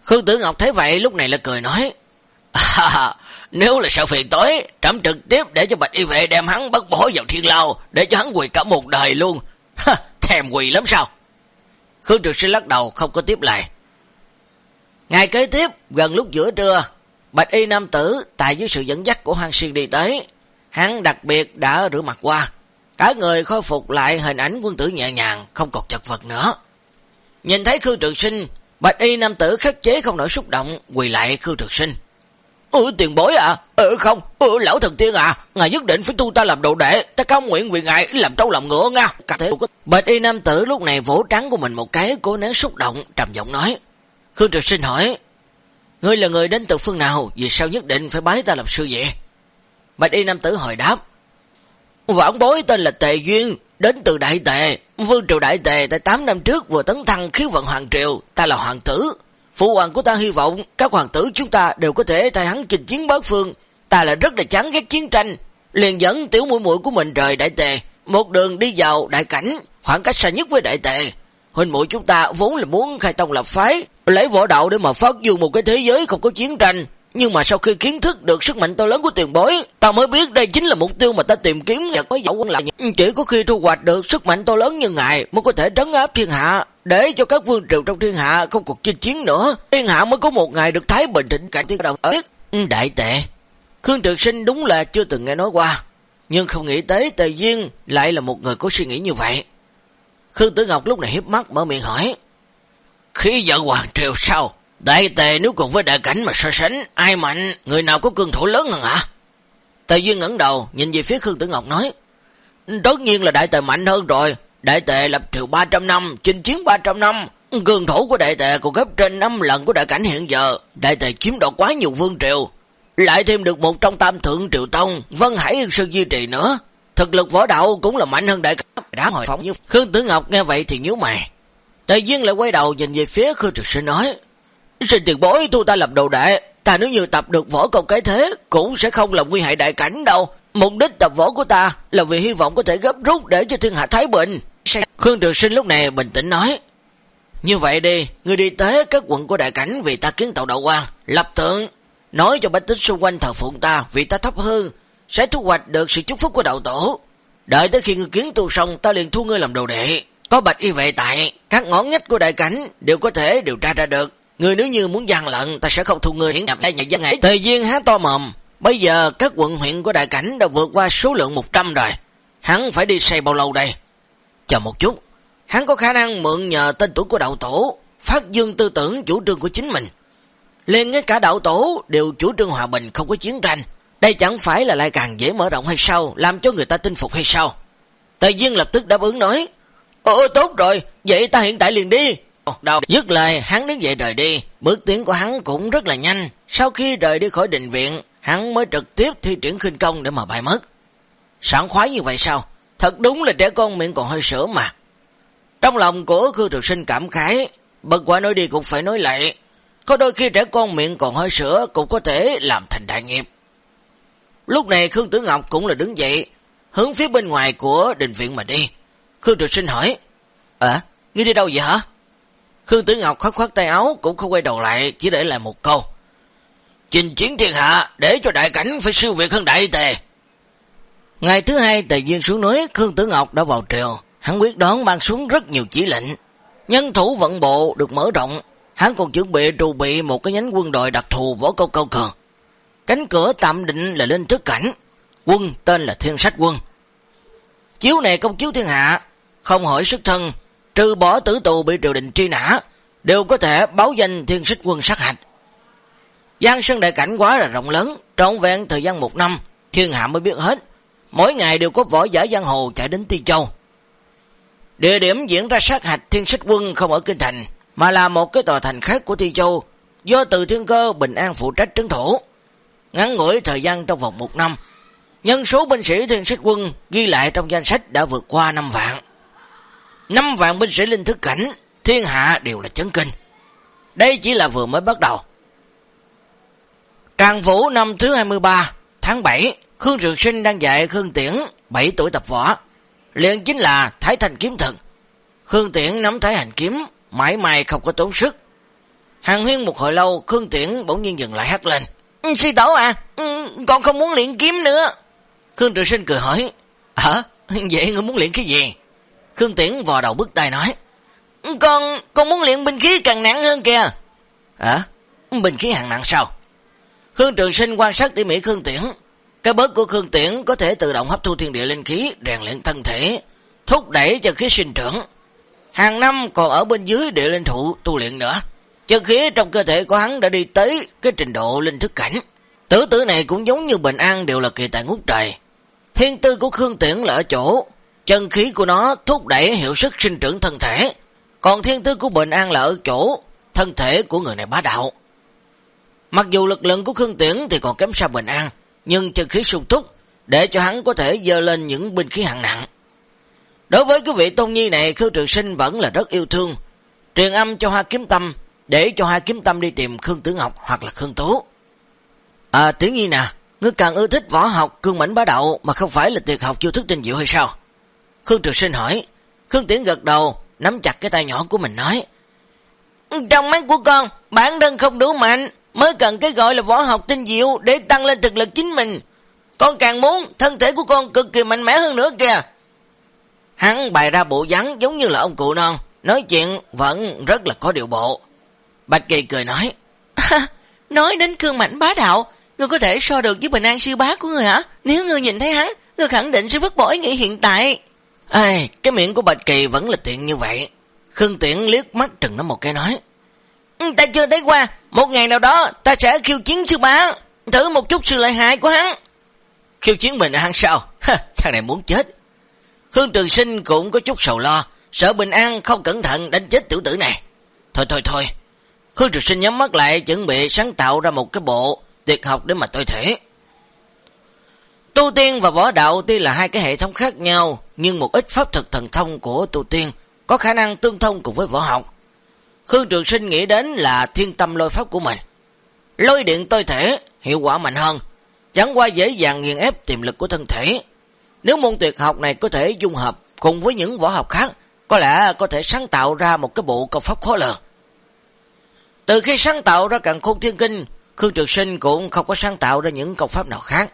Khương Tử Ngọc thấy vậy lúc này là cười nói, à, nếu là sợ phiền tối, trẫm trực tiếp để cho Bạch Y Vệ đem hắn bắt bỏ vào thiên lao, để cho hắn quỳ cả một đời luôn. Ha, thèm quỳ lắm sao? Khương Trực Sinh lắc đầu không có tiếp lại. Ngày kế tiếp, gần lúc giữa trưa, Bạch Y Nam Tử tại dưới sự dẫn dắt của Hoàng Xuyên đi tới. Hắn đặc biệt đã rửa mặt qua. Cả người khôi phục lại hình ảnh quân tử nhẹ nhàng, không còn chật vật nữa. Nhìn thấy Khương Trực Sinh, Bạch Y Nam Tử khắc chế không nổi xúc động, quỳ lại Khương Trực Sinh. Ừ tiền bối à? Ừ không. Ừ lão thần tiên à? Ngài nhất định phải tu ta làm đồ đệ. Ta không nguyện vì ngài làm trâu làm ngựa nha. Cả thế Bạch y nam tử lúc này vỗ trắng của mình một cái, Cố nén xúc động, trầm giọng nói. Khương trực sinh hỏi, Ngươi là người đến từ phương nào? Vì sao nhất định phải bái ta làm sư vậy? Bạch y nam tử hồi đáp, Vãn bối tên là Tề Duyên, Đến từ Đại Tề. Vương triều Đại Tề tại 8 năm trước vừa tấn thăng khiếu vận hoàng triều. Ta là hoàng tử. Phụ hoàng của ta hy vọng các hoàng tử chúng ta đều có thể thay hắn trình chiến bớt phương. Ta là rất là chán ghét chiến tranh. Liền dẫn tiểu mũi mũi của mình rời đại tề. Một đường đi vào đại cảnh, khoảng cách xa nhất với đại tề. Huynh mũi chúng ta vốn là muốn khai tông lập phái, lấy võ đạo để mà phát dương một cái thế giới không có chiến tranh. Nhưng mà sau khi kiến thức được sức mạnh to lớn của tiền bối, ta mới biết đây chính là mục tiêu mà ta tìm kiếm và có dẫu quân lại. Ừ, chỉ có khi thu hoạch được sức mạnh to lớn như ngài mới có thể trấn áp thiên hạ, để cho các vương triều trong thiên hạ không cuộc chinh chiến nữa. Thiên hạ mới có một ngày được thái bình định cảnh thiên đồng ớt. Đại tệ. Khương Trực Sinh đúng là chưa từng nghe nói qua, nhưng không nghĩ tới Tề Duyên lại là một người có suy nghĩ như vậy. Khương Tử Ngọc lúc này hiếp mắt mở miệng hỏi, Khi giờ hoàng triều sao? Đại tề nếu cùng với đại cảnh mà so sánh, ai mạnh, người nào có cương thủ lớn hơn hả? Tề Duyên ngẩng đầu, nhìn về phía Khương Tử Ngọc nói, Tất nhiên là đại tề mạnh hơn rồi, đại tề lập triều 300 năm, chinh chiến 300 năm, cương thủ của đại tề còn gấp trên 5 lần của đại cảnh hiện giờ, đại tề chiếm đoạt quá nhiều vương triều, lại thêm được một trong tam thượng triều tông, Vân Hải Yên Sơn duy trì nữa, thực lực võ đạo cũng là mạnh hơn đại cảnh. Đã hồi phóng như Khương Tử Ngọc nghe vậy thì nhíu mày. Tề Duyên lại quay đầu nhìn về phía Khương Trực Sinh nói, Xin tiền bối thu ta lập đồ đệ, ta nếu như tập được võ công cái thế, cũng sẽ không làm nguy hại đại cảnh đâu. Mục đích tập võ của ta là vì hy vọng có thể gấp rút để cho thiên hạ thái bình. Khương Trường Sinh lúc này bình tĩnh nói, Như vậy đi, người đi tới các quận của đại cảnh vì ta kiến tạo đạo quan, lập tượng, nói cho bách tích xung quanh thờ phụng ta vì ta thấp hơn, sẽ thu hoạch được sự chúc phúc của đạo tổ. Đợi tới khi ngươi kiến tu xong, ta liền thu ngươi làm đồ đệ. Có bạch y vệ tại, các ngõ ngách của đại cảnh đều có thể điều tra ra được. Người nếu như muốn gian lận, ta sẽ không thu người hiển nhập nhà dân ấy Thời gian há to mồm, bây giờ các quận huyện của đại cảnh đã vượt qua số lượng 100 rồi. Hắn phải đi xây bao lâu đây? Chờ một chút, hắn có khả năng mượn nhờ tên tuổi của đạo tổ, phát dương tư tưởng chủ trương của chính mình. Liên ngay cả đạo tổ đều chủ trương hòa bình không có chiến tranh. Đây chẳng phải là lại càng dễ mở rộng hay sao, làm cho người ta tin phục hay sao? Tề Duyên lập tức đáp ứng nói, Ồ tốt rồi, vậy ta hiện tại liền đi. Đâu, dứt lời, hắn đứng dậy rời đi, bước tiến của hắn cũng rất là nhanh. Sau khi rời đi khỏi định viện, hắn mới trực tiếp thi triển khinh công để mà bài mất. Sẵn khoái như vậy sao? Thật đúng là trẻ con miệng còn hơi sữa mà. Trong lòng của Khương Trực Sinh cảm khái, bật quả nói đi cũng phải nói lại. Có đôi khi trẻ con miệng còn hơi sữa cũng có thể làm thành đại nghiệp. Lúc này Khương Tử Ngọc cũng là đứng dậy, hướng phía bên ngoài của đình viện mà đi. Khương Trực Sinh hỏi, À, ngươi đi đâu vậy hả? Khương Tử Ngọc khoát khoát tay áo cũng không quay đầu lại, chỉ để lại một câu. Trình chiến thiên hạ, để cho đại cảnh phải siêu việt hơn đại tề. Ngày thứ hai, tề duyên xuống núi, Khương Tử Ngọc đã vào triều. Hắn quyết đoán ban xuống rất nhiều chỉ lệnh. Nhân thủ vận bộ được mở rộng, hắn còn chuẩn bị trù bị một cái nhánh quân đội đặc thù võ câu câu cường. Cánh cửa tạm định là lên trước cảnh, quân tên là Thiên Sách Quân. Chiếu này công chiếu thiên hạ, không hỏi sức thân, trừ bỏ tử tù bị triều đình truy nã, đều có thể báo danh Thiên Sách Quân sát hạch. Giang Sơn đại cảnh quá là rộng lớn, trọn vẹn thời gian một năm, thiên hạ mới biết hết. Mỗi ngày đều có võ giả giang hồ chạy đến Tiên Châu. Địa điểm diễn ra sát hạch thiên sách quân không ở Kinh Thành, mà là một cái tòa thành khác của Tiên Châu, do từ thiên cơ Bình An phụ trách trấn thủ. Ngắn ngủi thời gian trong vòng một năm, nhân số binh sĩ thiên sách quân ghi lại trong danh sách đã vượt qua 5 vạn. 5 vạn binh sĩ linh thức cảnh, thiên hạ đều là chấn kinh. Đây chỉ là vừa mới bắt đầu. Càng Vũ năm thứ 23, tháng 7, Khương Trường Sinh đang dạy Khương Tiễn 7 tuổi tập võ. liền chính là Thái Thành Kiếm Thần. Khương Tiễn nắm Thái Hành Kiếm, mãi mãi không có tốn sức. Hàng huyên một hồi lâu, Khương Tiễn bỗng nhiên dừng lại hát lên. Ừ, sư tổ à, ừ, con không muốn luyện kiếm nữa. Khương Trường Sinh cười hỏi, Hả? Vậy ngươi muốn luyện cái gì? Khương Tiễn vò đầu bức tay nói, Con, con muốn luyện binh khí càng nặng hơn kìa. Hả? Binh khí hạng nặng sao? Khương Trường Sinh quan sát tỉ mỉ Khương Tiễn. Cái bớt của Khương Tiễn có thể tự động hấp thu thiên địa linh khí, rèn luyện thân thể, thúc đẩy cho khí sinh trưởng. Hàng năm còn ở bên dưới địa linh thụ tu luyện nữa. Chân khí trong cơ thể của hắn đã đi tới cái trình độ linh thức cảnh. Tử tử này cũng giống như Bình An đều là kỳ tài ngút trời. Thiên tư của Khương Tiễn là ở chỗ, chân khí của nó thúc đẩy hiệu sức sinh trưởng thân thể. Còn thiên tư của Bình An là ở chỗ, thân thể của người này bá đạo. Mặc dù lực lượng của Khương Tiễn thì còn kém xa Bình An, nhưng chân khí sung túc để cho hắn có thể dơ lên những binh khí hạng nặng. Đối với cái vị tôn nhi này, Khương Trường Sinh vẫn là rất yêu thương. Truyền âm cho Hoa Kiếm Tâm, để cho Hoa Kiếm Tâm đi tìm Khương Tử Ngọc hoặc là Khương Tú. À, Tiểu Nhi nè, ngươi càng ưa thích võ học cương mảnh bá đạo mà không phải là tuyệt học chiêu thức trình diệu hay sao? Khương Trường Sinh hỏi. Khương Tiễn gật đầu, nắm chặt cái tay nhỏ của mình nói. Trong mắt của con, bản thân không đủ mạnh, mới cần cái gọi là võ học tinh diệu để tăng lên thực lực chính mình. Con càng muốn thân thể của con cực kỳ mạnh mẽ hơn nữa kìa. Hắn bày ra bộ dáng giống như là ông cụ non, nói chuyện vẫn rất là có điều bộ. Bạch Kỳ cười nói, nói đến cương mạnh bá đạo, ngươi có thể so được với bình an siêu bá của người hả? Nếu ngươi nhìn thấy hắn, ngươi khẳng định sẽ vứt bỏ ý nghĩ hiện tại. Ai, cái miệng của Bạch Kỳ vẫn là tiện như vậy. Khương Tiễn liếc mắt trừng nó một cái nói, ừ, ta chưa thấy qua, một ngày nào đó ta sẽ khiêu chiến sư bá, thử một chút sự lợi hại của hắn. Khiêu chiến bình an sao? Ha, thằng này muốn chết. Khương Trường Sinh cũng có chút sầu lo, sợ bình an không cẩn thận đánh chết tiểu tử này. Thôi thôi thôi, Khương Trường Sinh nhắm mắt lại chuẩn bị sáng tạo ra một cái bộ tuyệt học để mà tôi thể. Tu tiên và võ đạo tuy là hai cái hệ thống khác nhau, nhưng một ít pháp thực thần thông của tu tiên có khả năng tương thông cùng với võ học. Khương Trường Sinh nghĩ đến là thiên tâm lôi pháp của mình. Lôi điện tôi thể, hiệu quả mạnh hơn, chẳng qua dễ dàng nghiền ép tiềm lực của thân thể. Nếu môn tuyệt học này có thể dung hợp cùng với những võ học khác, có lẽ có thể sáng tạo ra một cái bộ công pháp khó lường. Từ khi sáng tạo ra càng khôn thiên kinh, Khương Trường Sinh cũng không có sáng tạo ra những công pháp nào khác.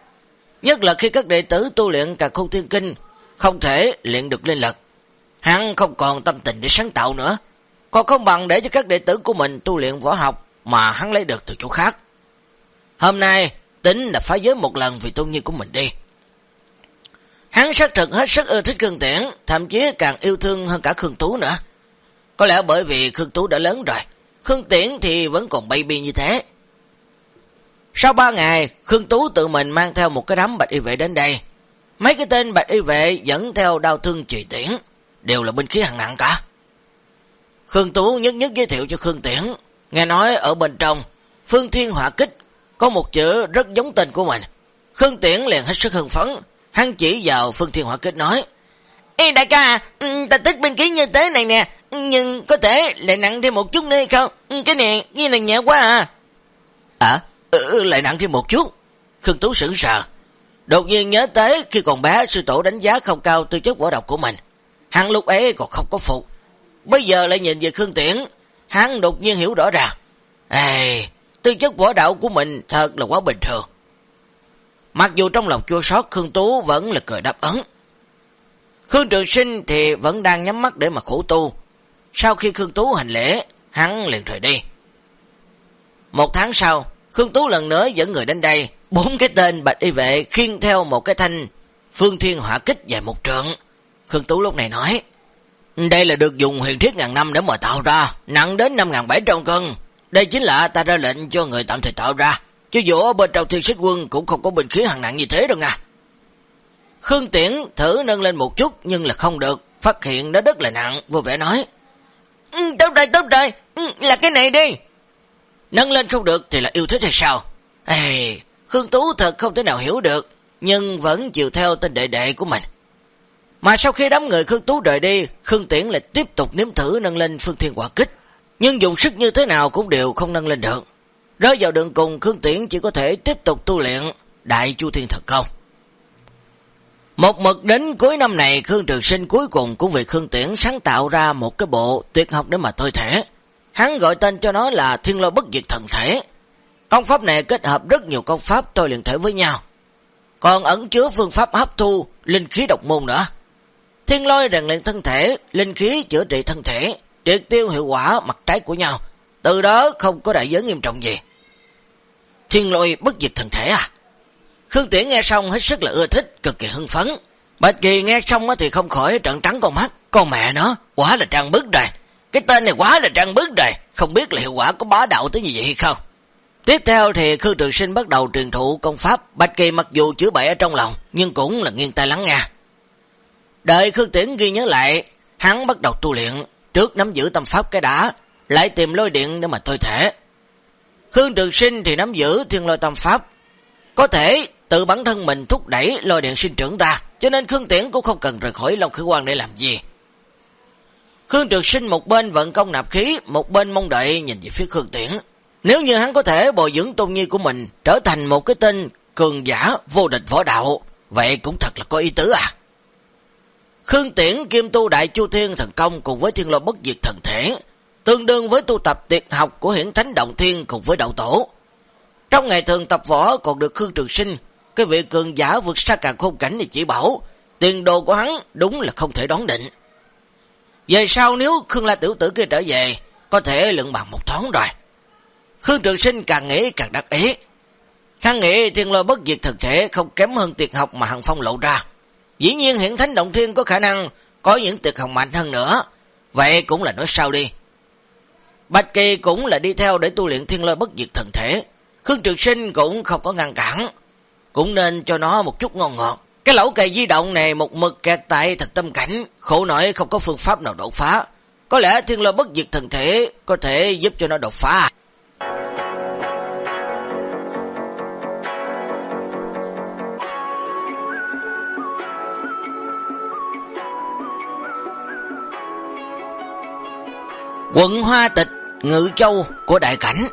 Nhất là khi các đệ tử tu luyện cả khôn thiên kinh, không thể luyện được linh lực. Hắn không còn tâm tình để sáng tạo nữa. Còn không bằng để cho các đệ tử của mình tu luyện võ học mà hắn lấy được từ chỗ khác. Hôm nay, tính là phá giới một lần vì tôn nhiên của mình đi. Hắn xác thực hết sức ưa thích Khương Tiễn, thậm chí càng yêu thương hơn cả Khương Tú nữa. Có lẽ bởi vì Khương Tú đã lớn rồi, Khương Tiễn thì vẫn còn baby như thế. Sau ba ngày, Khương Tú tự mình mang theo một cái đám bạch y vệ đến đây. Mấy cái tên bạch y vệ dẫn theo đau thương trì tiễn, đều là binh khí hạng nặng cả. Khương Tú nhất nhất giới thiệu cho Khương Tiễn, nghe nói ở bên trong, Phương Thiên Hỏa Kích có một chữ rất giống tên của mình. Khương Tiễn liền hết sức hưng phấn, hắn chỉ vào Phương Thiên Hỏa Kích nói, Ê đại ca, ừ, ta thích binh khí như thế này nè, nhưng có thể lại nặng thêm một chút nữa không? Ừ, cái này, như này nhẹ quá à. À, Ừ, ừ, lại nặng thêm một chút. Khương Tú sững sờ. Đột nhiên nhớ tới khi còn bé sư tổ đánh giá không cao tư chất võ độc của mình. Hắn lúc ấy còn không có phục. Bây giờ lại nhìn về Khương Tiễn, hắn đột nhiên hiểu rõ ràng. Ê, tư chất võ đạo của mình thật là quá bình thường. Mặc dù trong lòng chua sót Khương Tú vẫn là cười đáp ấn. Khương Trường Sinh thì vẫn đang nhắm mắt để mà khổ tu. Sau khi Khương Tú hành lễ, hắn liền rời đi. Một tháng sau, Khương Tú lần nữa dẫn người đến đây, bốn cái tên bạch y vệ khiên theo một cái thanh phương thiên hỏa kích dài một trượng. Khương Tú lúc này nói, đây là được dùng huyền thiết ngàn năm để mà tạo ra, nặng đến 5.700 cân. Đây chính là ta ra lệnh cho người tạm thời tạo ra, chứ dù ở bên trong thiên xích quân cũng không có bình khí hạng nặng như thế đâu nha. Khương Tiễn thử nâng lên một chút nhưng là không được, phát hiện nó rất là nặng, vui vẻ nói. Ừ, tốt rồi, tốt rồi, ừ, là cái này đi. Nâng lên không được thì là yêu thích hay sao? Ê, Khương Tú thật không thể nào hiểu được, nhưng vẫn chịu theo tên đệ đệ của mình. Mà sau khi đám người Khương Tú rời đi, Khương Tiễn lại tiếp tục nếm thử nâng lên phương thiên quả kích. Nhưng dùng sức như thế nào cũng đều không nâng lên được. Rơi vào đường cùng, Khương Tiễn chỉ có thể tiếp tục tu luyện Đại Chu Thiên Thật Công. Một mực đến cuối năm này, Khương Trường Sinh cuối cùng cũng vì Khương Tiễn sáng tạo ra một cái bộ tuyệt học để mà thôi thể. Hắn gọi tên cho nó là Thiên Lôi Bất Diệt Thần Thể. Công pháp này kết hợp rất nhiều công pháp tôi luyện thể với nhau. Còn ẩn chứa phương pháp hấp thu linh khí độc môn nữa. Thiên lôi rèn luyện thân thể, linh khí chữa trị thân thể, triệt tiêu hiệu quả mặt trái của nhau. Từ đó không có đại giới nghiêm trọng gì. Thiên lôi bất diệt thần thể à? Khương Tiễn nghe xong hết sức là ưa thích, cực kỳ hưng phấn. Bạch Kỳ nghe xong thì không khỏi trận trắng con mắt. Con mẹ nó, quá là trang bức rồi. Cái tên này quá là trăng bức rồi. Không biết là hiệu quả có bá đạo tới như vậy hay không? Tiếp theo thì Khương Trường Sinh bắt đầu truyền thụ công pháp. Bạch Kỳ mặc dù chữa bậy ở trong lòng, nhưng cũng là nghiêng tai lắng nghe. Đợi Khương Tiễn ghi nhớ lại, hắn bắt đầu tu luyện, trước nắm giữ tâm pháp cái đã, lại tìm lôi điện để mà thôi thể. Khương Trường Sinh thì nắm giữ thiên lôi tâm pháp, có thể tự bản thân mình thúc đẩy lôi điện sinh trưởng ra, cho nên Khương Tiễn cũng không cần rời khỏi Long khư Quan để làm gì. Khương Trường Sinh một bên vận công nạp khí, một bên mong đợi nhìn về phía Khương Tiễn. Nếu như hắn có thể bồi dưỡng tôn nhi của mình trở thành một cái tên cường giả vô địch võ đạo, vậy cũng thật là có ý tứ à. Khương Tiễn kim tu đại chu thiên thần công cùng với thiên lôi bất diệt thần thể, tương đương với tu tập tiệt học của hiển thánh động thiên cùng với đạo tổ. Trong ngày thường tập võ còn được Khương Trường Sinh, cái vị cường giả vượt xa càng khôn cảnh này chỉ bảo, tiền đồ của hắn đúng là không thể đoán định. Về sau nếu Khương La Tiểu Tử kia trở về, có thể lượng bằng một thoáng rồi. Khương Trường Sinh càng nghĩ càng đắc ý. Hắn nghĩ thiên lôi bất diệt thực thể không kém hơn tiệt học mà Hằng Phong lộ ra. Dĩ nhiên hiện thánh động thiên có khả năng có những tuyệt học mạnh hơn nữa. Vậy cũng là nói sau đi. Bạch Kỳ cũng là đi theo để tu luyện thiên lôi bất diệt thần thể. Khương Trường Sinh cũng không có ngăn cản. Cũng nên cho nó một chút ngon ngọt. Cái lẩu cây di động này một mực kẹt tại thật tâm cảnh, khổ nổi không có phương pháp nào đột phá. Có lẽ thiên lôi bất diệt thần thể có thể giúp cho nó đột phá. Quận Hoa Tịch, Ngự Châu của Đại Cảnh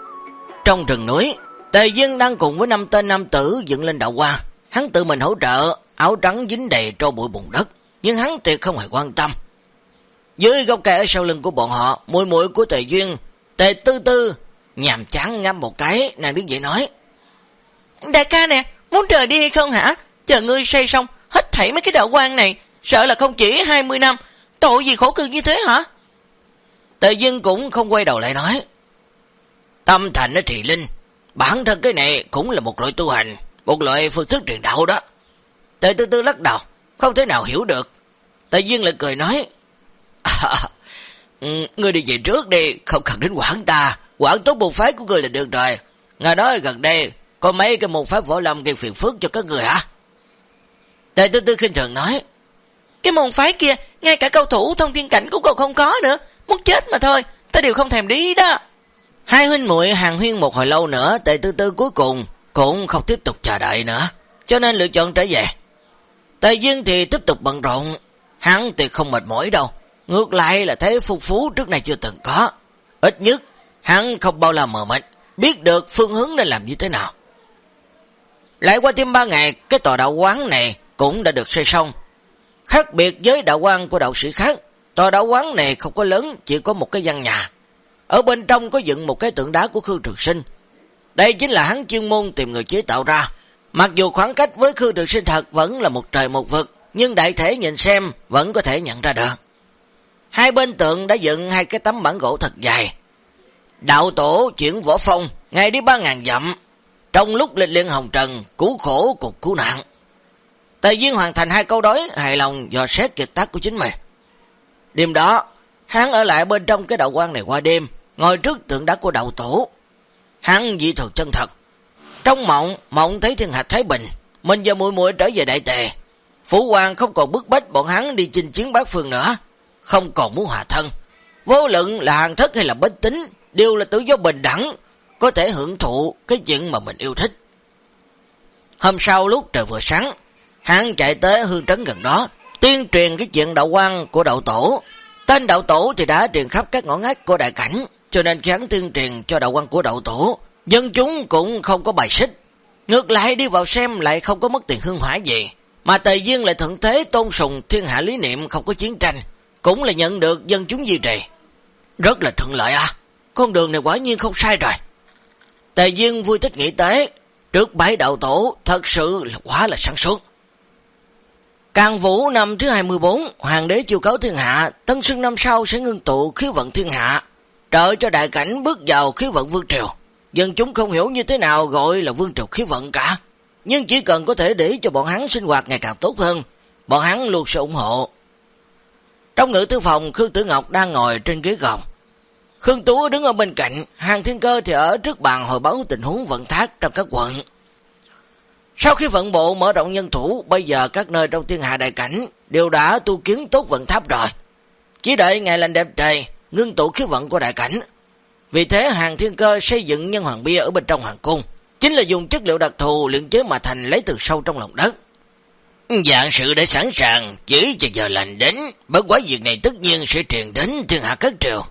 Trong rừng núi, Tề Dương đang cùng với năm tên nam tử dựng lên đạo hoa. Hắn tự mình hỗ trợ, áo trắng dính đầy tro bụi bùn đất, nhưng hắn tuyệt không hề quan tâm. Dưới gốc cây ở sau lưng của bọn họ, mùi mũi của Tề Duyên, Tề Tư Tư, nhàm chán ngâm một cái, nàng đứng dậy nói. Đại ca nè, muốn rời đi hay không hả? chờ ngươi say xong, hết thảy mấy cái đạo quan này, sợ là không chỉ 20 năm, tội gì khổ cực như thế hả? Tề Duyên cũng không quay đầu lại nói. Tâm thành ở thì linh, bản thân cái này cũng là một loại tu hành, một loại phương thức truyền đạo đó. Tề Tư Tư lắc đầu, không thể nào hiểu được. Tề Dương lại cười nói. À, ừ, ngươi đi về trước đi, không cần đến quản ta, quản tốt môn phái của ngươi là được rồi. Ngài nói gần đây, có mấy cái môn phái võ lâm gây phiền phức cho các người hả? Tề Tư Tư khinh thường nói. Cái môn phái kia, ngay cả câu thủ thông thiên cảnh của cậu không có nữa, muốn chết mà thôi, ta đều không thèm đi đó. Hai huynh muội hàng huyên một hồi lâu nữa, Tề Tư Tư cuối cùng cũng không tiếp tục chờ đợi nữa, cho nên lựa chọn trở về. Tề Dương thì tiếp tục bận rộn, hắn thì không mệt mỏi đâu, ngược lại là thế phong phú trước này chưa từng có. Ít nhất, hắn không bao là mờ mịt, biết được phương hướng nên làm như thế nào. Lại qua thêm ba ngày, cái tòa đạo quán này cũng đã được xây xong. Khác biệt với đạo quán của đạo sĩ khác, tòa đạo quán này không có lớn, chỉ có một cái gian nhà. Ở bên trong có dựng một cái tượng đá của Khương Trường Sinh. Đây chính là hắn chuyên môn tìm người chế tạo ra. Mặc dù khoảng cách với Khương Trường Sinh thật vẫn là một trời một vực, nhưng đại thể nhìn xem vẫn có thể nhận ra được. Hai bên tượng đã dựng hai cái tấm bản gỗ thật dài. Đạo tổ chuyển võ phong, ngày đi ba ngàn dặm, trong lúc lịch liên hồng trần, cứu khổ cục cứu nạn. Tề Duyên hoàn thành hai câu đối, hài lòng dò xét kiệt tác của chính mình. Đêm đó, hắn ở lại bên trong cái đạo quan này qua đêm, ngồi trước tượng đá của đạo tổ. Hắn dị thường chân thật. Trong mộng, mộng thấy thiên hạch Thái Bình, mình và muội muội trở về đại tề. Phủ quan không còn bức bách bọn hắn đi chinh chiến bát phương nữa, không còn muốn hòa thân. Vô luận là hàng thất hay là bách tính, đều là tự do bình đẳng, có thể hưởng thụ cái chuyện mà mình yêu thích. Hôm sau lúc trời vừa sáng, hắn chạy tới hương trấn gần đó, tuyên truyền cái chuyện đạo quan của đạo tổ. Tên đạo tổ thì đã truyền khắp các ngõ ngách của đại cảnh, cho nên khi hắn tuyên truyền cho đạo quan của đạo tổ, dân chúng cũng không có bài xích. Ngược lại đi vào xem lại không có mất tiền hương hỏa gì, mà Tề Dương lại thuận thế tôn sùng thiên hạ lý niệm không có chiến tranh, cũng là nhận được dân chúng duy trì. Rất là thuận lợi à, con đường này quả nhiên không sai rồi. Tề Dương vui thích nghĩ tế, trước bãi đạo tổ thật sự là quá là sáng suốt. Càng vũ năm thứ 24, hoàng đế chiêu cáo thiên hạ, tân sưng năm sau sẽ ngưng tụ khí vận thiên hạ, trợ cho đại cảnh bước vào khí vận vương triều. Dân chúng không hiểu như thế nào gọi là vương triều khí vận cả, nhưng chỉ cần có thể để cho bọn hắn sinh hoạt ngày càng tốt hơn, bọn hắn luôn sẽ ủng hộ. Trong ngữ thư phòng, Khương Tử Ngọc đang ngồi trên ghế gồng. Khương Tú đứng ở bên cạnh, Hàng Thiên Cơ thì ở trước bàn hồi báo tình huống vận thác trong các quận. Sau khi vận bộ mở rộng nhân thủ, bây giờ các nơi trong thiên hạ đại cảnh đều đã tu kiến tốt vận tháp rồi. Chỉ đợi ngày lành đẹp trời, ngưng tụ khí vận của đại cảnh. Vì thế Hàng Thiên Cơ xây dựng nhân hoàng bia ở bên trong hoàng cung, chính là dùng chất liệu đặc thù luyện chế mà thành lấy từ sâu trong lòng đất. Dạng sự đã sẵn sàng, chỉ cho giờ lành đến, bất quá việc này tất nhiên sẽ truyền đến thiên hạ các triều.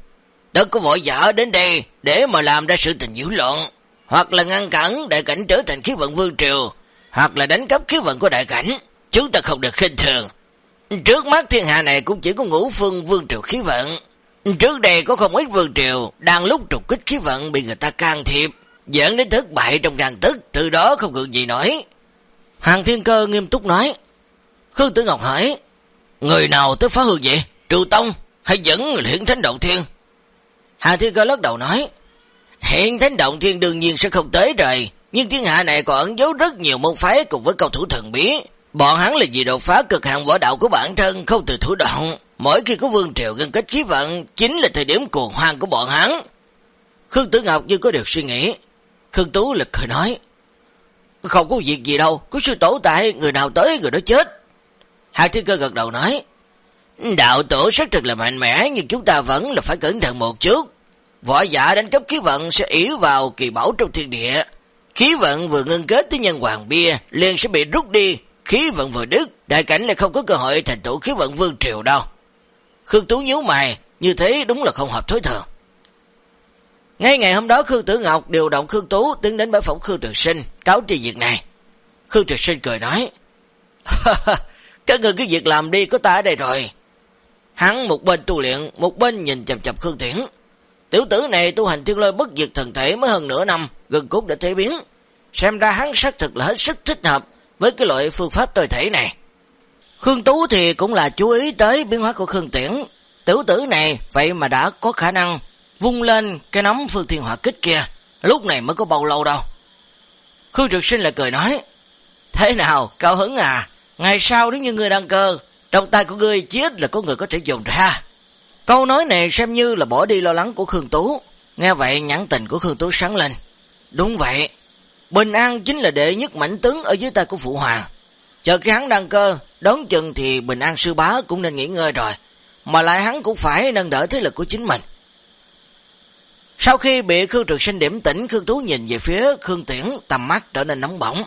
Tất có vội vã đến đây để mà làm ra sự tình dữ loạn, hoặc là ngăn cản đại cảnh trở thành khí vận vương triều, hoặc là đánh cắp khí vận của đại cảnh. Chúng ta không được khinh thường. Trước mắt thiên hạ này cũng chỉ có ngũ phương vương triều khí vận. Trước đây có không ít vương triều đang lúc trục kích khí vận bị người ta can thiệp, dẫn đến thất bại trong gàn tức, từ đó không được gì nói. Hàng thiên cơ nghiêm túc nói. Khương Tử Ngọc hỏi, người nào tới phá hư vậy? Trừ Tông hay dẫn hiển thánh động thiên? hàng Thiên Cơ lắc đầu nói, hiện thánh động thiên đương nhiên sẽ không tới rồi, nhưng thiên hạ này còn ẩn giấu rất nhiều môn phái cùng với cầu thủ thần bí. Bọn hắn là vì đột phá cực hạn võ đạo của bản thân, không từ thủ đoạn. Mỗi khi có vương triều gần kết khí vận, chính là thời điểm cuồng hoang của bọn hắn. Khương Tử Ngọc như có được suy nghĩ. Khương Tú lực cười nói, không có việc gì đâu, có sư tổ tại, người nào tới người đó chết. Hà Thiên Cơ gật đầu nói, Đạo tổ rất thực là mạnh mẽ nhưng chúng ta vẫn là phải cẩn thận một chút. Võ giả đánh cấp khí vận sẽ yếu vào kỳ bảo trong thiên địa. Khí vận vừa ngân kết tới nhân hoàng bia liền sẽ bị rút đi. Khí vận vừa đứt, đại cảnh lại không có cơ hội thành tựu khí vận vương triều đâu. Khương Tú nhíu mày, như thế đúng là không hợp thối thường. Ngay ngày hôm đó Khương Tử Ngọc điều động Khương Tú tiến đến bãi phỏng Khương Trường Sinh, cáo tri việc này. Khương Trường Sinh cười nói, *laughs* Các người cứ việc làm đi, có ta ở đây rồi. Hắn một bên tu luyện, một bên nhìn chầm chầm Khương Tiễn. Tiểu tử này tu hành thiên lôi bất diệt thần thể mới hơn nửa năm, gần cốt đã thể biến. Xem ra hắn xác thực là hết sức thích hợp, với cái loại phương pháp tồi thể này. Khương Tú thì cũng là chú ý tới biến hóa của Khương Tiễn. Tiểu tử này vậy mà đã có khả năng vung lên cái nắm phương thiên hỏa kích kia. Lúc này mới có bao lâu đâu. Khương Trực Sinh lại cười nói, Thế nào, cao hứng à? Ngày sau nếu như người đăng cơ, trong tay của ngươi chết là có người có thể dùng ra. Câu nói này xem như là bỏ đi lo lắng của Khương Tú. Nghe vậy nhãn tình của Khương Tú sáng lên. Đúng vậy, Bình An chính là đệ nhất mảnh tướng ở dưới tay của Phụ Hoàng. Chờ khi hắn đăng cơ, đón chừng thì Bình An sư bá cũng nên nghỉ ngơi rồi. Mà lại hắn cũng phải nâng đỡ thế lực của chính mình. Sau khi bị Khương Trực Sinh điểm tỉnh, Khương Tú nhìn về phía Khương Tiễn, tầm mắt trở nên nóng bỏng.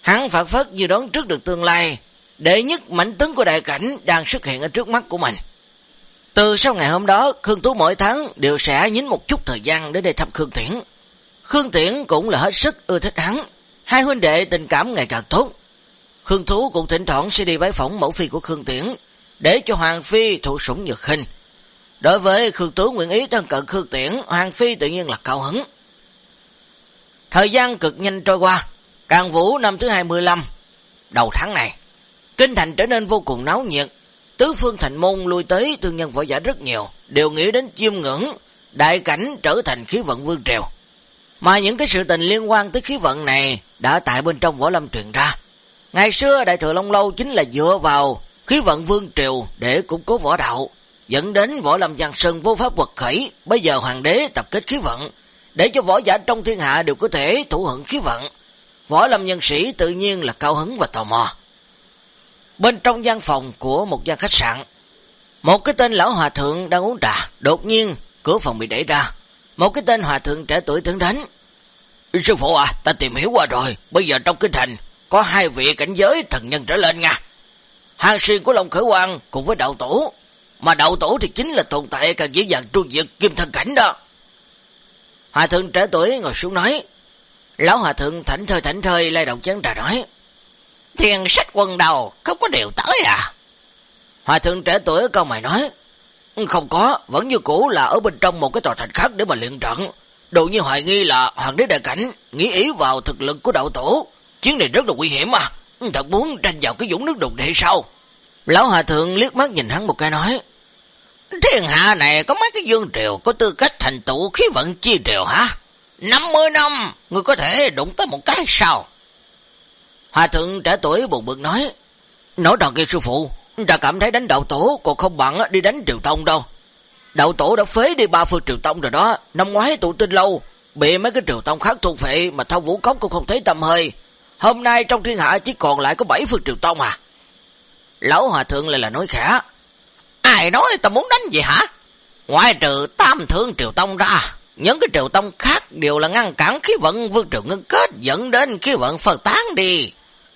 Hắn phản phất như đón trước được tương lai, đệ nhất mảnh tướng của đại cảnh đang xuất hiện ở trước mắt của mình. Từ sau ngày hôm đó, Khương Tú mỗi tháng đều sẽ nhín một chút thời gian để đây thăm Khương Tiễn. Khương Tiễn cũng là hết sức ưa thích hắn, hai huynh đệ tình cảm ngày càng tốt. Khương thú cũng thỉnh thoảng sẽ đi bái phỏng mẫu phi của Khương Tiễn, để cho Hoàng Phi thụ sủng nhược khinh. Đối với Khương Tú nguyện ý thân cận Khương Tiễn, Hoàng Phi tự nhiên là cao hứng. Thời gian cực nhanh trôi qua, Càng Vũ năm thứ 25, đầu tháng này, kinh thành trở nên vô cùng náo nhiệt. Tứ phương thành môn lui tới thương nhân võ giả rất nhiều, đều nghĩ đến chiêm ngưỡng, đại cảnh trở thành khí vận vương triều. Mà những cái sự tình liên quan tới khí vận này đã tại bên trong võ lâm truyền ra. Ngày xưa Đại Thừa Long Lâu chính là dựa vào khí vận vương triều để củng cố võ đạo, dẫn đến võ lâm giang sơn vô pháp quật khởi, bây giờ hoàng đế tập kết khí vận, để cho võ giả trong thiên hạ đều có thể thủ hưởng khí vận. Võ lâm nhân sĩ tự nhiên là cao hứng và tò mò. Bên trong gian phòng của một gian khách sạn, một cái tên lão hòa thượng đang uống trà, đột nhiên cửa phòng bị đẩy ra. Một cái tên hòa thượng trẻ tuổi tiến đánh. Sư phụ à, ta tìm hiểu qua rồi, bây giờ trong kinh thành có hai vị cảnh giới thần nhân trở lên nha. Hàng xuyên của Long Khởi Quang cùng với đạo tổ, mà đạo tổ thì chính là tồn tại càng dễ dàng tru diệt kim thân cảnh đó. Hòa thượng trẻ tuổi ngồi xuống nói, Lão Hòa Thượng thảnh thơi thảnh thơi lay động chén trà nói, Thiền sách quân đầu, không có điều tới à? Hòa Thượng trẻ tuổi câu mày nói, Không có, vẫn như cũ là ở bên trong một cái tòa thành khác để mà luyện trận. Đồ như hoài nghi là hoàng đế đại cảnh, nghĩ ý vào thực lực của đạo tổ. Chuyến này rất là nguy hiểm à, thật muốn tranh vào cái vũng nước đục để sao? Lão Hòa Thượng liếc mắt nhìn hắn một cái nói, Thiên hạ này có mấy cái dương triều có tư cách thành tụ khí vận chi triều hả? 50 năm, người có thể đụng tới một cái sao? Hòa thượng trẻ tuổi buồn bực nói, nói đòn kia sư phụ, ta cảm thấy đánh đạo tổ còn không bằng đi đánh triều tông đâu. Đạo tổ đã phế đi ba phương triều tông rồi đó, năm ngoái tụ tinh lâu, bị mấy cái triều tông khác thu phệ mà thao vũ cốc cũng không thấy tâm hơi. Hôm nay trong thiên hạ chỉ còn lại có bảy phương triều tông à. Lão hòa thượng lại là nói khẽ Ai nói ta muốn đánh gì hả? Ngoài trừ tam thương triều tông ra, những cái triều tông khác đều là ngăn cản khí vận vương triều ngân kết dẫn đến khí vận phân tán đi.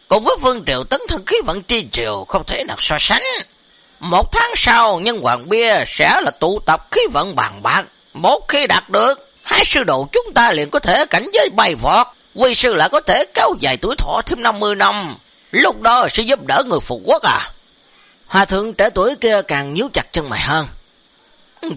Cùng với vương triều tấn thân khí vận tri triều không thể nào so sánh. Một tháng sau nhân hoàng bia sẽ là tụ tập khí vận bàn bạc. Một khi đạt được, hai sư đồ chúng ta liền có thể cảnh giới bay vọt. Quy sư lại có thể kéo dài tuổi thọ thêm 50 năm. Lúc đó sẽ giúp đỡ người phục quốc à. Hòa thượng trẻ tuổi kia càng nhíu chặt chân mày hơn.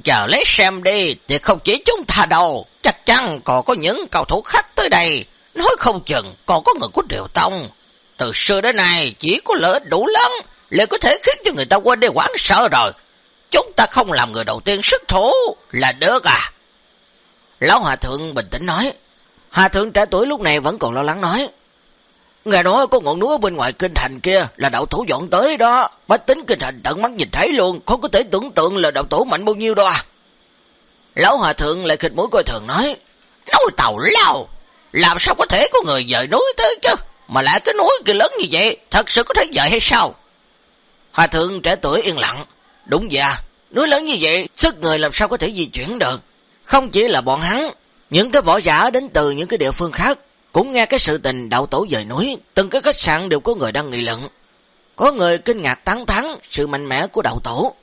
Chờ lấy xem đi, thì không chỉ chúng ta đâu, chắc chắn còn có những cầu thủ khác tới đây, nói không chừng còn có người của Điều Tông. Từ xưa đến nay, chỉ có lợi đủ lớn, lại có thể khiến cho người ta quên đi quán sợ rồi. Chúng ta không làm người đầu tiên sức thủ, là được à? Lão Hòa Thượng bình tĩnh nói, Hòa Thượng trẻ tuổi lúc này vẫn còn lo lắng nói, Nghe nói có ngọn núi ở bên ngoài kinh thành kia là đạo thủ dọn tới đó. Bách tính kinh thành tận mắt nhìn thấy luôn, không có thể tưởng tượng là đạo tổ mạnh bao nhiêu đâu à. Lão Hòa Thượng lại khịch mũi coi thường nói, Nói tàu lao, làm sao có thể có người dời núi tới chứ, mà lại cái núi kia lớn như vậy, thật sự có thể dời hay sao? Hòa Thượng trẻ tuổi yên lặng, đúng vậy à, núi lớn như vậy, sức người làm sao có thể di chuyển được. Không chỉ là bọn hắn, những cái võ giả đến từ những cái địa phương khác cũng nghe cái sự tình đạo tổ dời núi, từng cái khách sạn đều có người đang nghị luận. Có người kinh ngạc tán thắng sự mạnh mẽ của đạo tổ,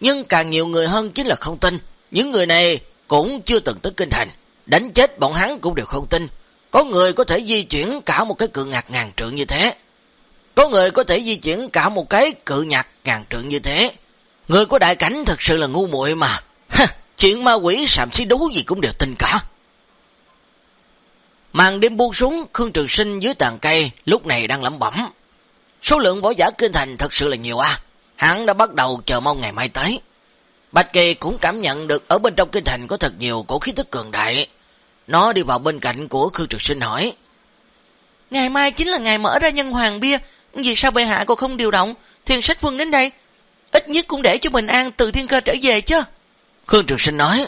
nhưng càng nhiều người hơn chính là không tin. Những người này cũng chưa từng tới kinh thành, đánh chết bọn hắn cũng đều không tin. Có người có thể di chuyển cả một cái cự ngạc ngàn trượng như thế. Có người có thể di chuyển cả một cái cự nhạc ngàn trượng như thế. Người của đại cảnh thật sự là ngu muội mà. Ha, chuyện ma quỷ sàm xí đú gì cũng đều tin cả. Màn đêm buông xuống, Khương Trường Sinh dưới tàn cây lúc này đang lẩm bẩm. Số lượng võ giả kinh thành thật sự là nhiều à. Hắn đã bắt đầu chờ mong ngày mai tới. Bạch Kỳ cũng cảm nhận được ở bên trong kinh thành có thật nhiều cổ khí tức cường đại. Nó đi vào bên cạnh của Khương Trực Sinh hỏi. Ngày mai chính là ngày mở ra nhân hoàng bia. Vì sao bệ hạ còn không điều động thiên sách quân đến đây? Ít nhất cũng để cho bình an từ thiên cơ trở về chứ. Khương Trực Sinh nói.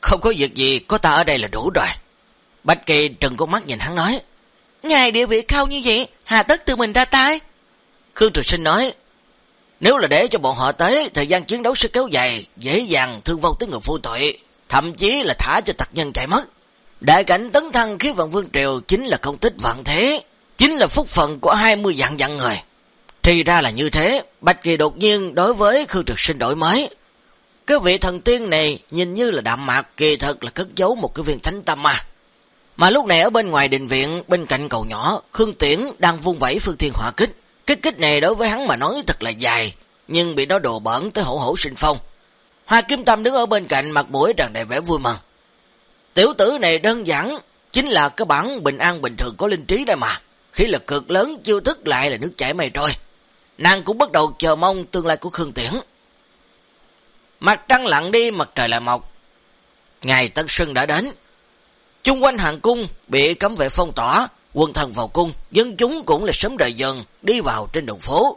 Không có việc gì, có ta ở đây là đủ rồi. Bạch Kỳ trừng con mắt nhìn hắn nói. Ngài địa vị cao như vậy, hà tất tự mình ra tay. Khương Trực Sinh nói. Nếu là để cho bọn họ tới, thời gian chiến đấu sẽ kéo dài, dễ dàng thương vong tới người phu tội, thậm chí là thả cho tặc nhân chạy mất. Đại cảnh tấn thăng khí vận vương triều chính là công tích vạn thế, chính là phúc phận của 20 dạng dạng người. Thì ra là như thế, Bạch Kỳ đột nhiên đối với Khương Trực Sinh đổi mới. Cái vị thần tiên này nhìn như là đạm mạc kỳ thật là cất giấu một cái viên thánh tâm mà. Mà lúc này ở bên ngoài đình viện, bên cạnh cầu nhỏ, Khương Tiễn đang vung vẫy phương thiên hỏa kích. Cái kích này đối với hắn mà nói thật là dài, nhưng bị nó đồ bẩn tới hổ hổ sinh phong. Hoa Kim Tâm đứng ở bên cạnh mặt mũi tràn đầy vẻ vui mừng. Tiểu tử này đơn giản, chính là cái bản bình an bình thường có linh trí đây mà. Khi lực cực lớn chiêu thức lại là nước chảy mây trôi. Nàng cũng bắt đầu chờ mong tương lai của Khương Tiễn. Mặt trăng lặng đi, mặt trời lại mọc. Ngày Tân Sơn đã đến. Chung quanh hàng cung bị cấm vệ phong tỏa, quân thần vào cung, dân chúng cũng là sớm rời dần đi vào trên đường phố.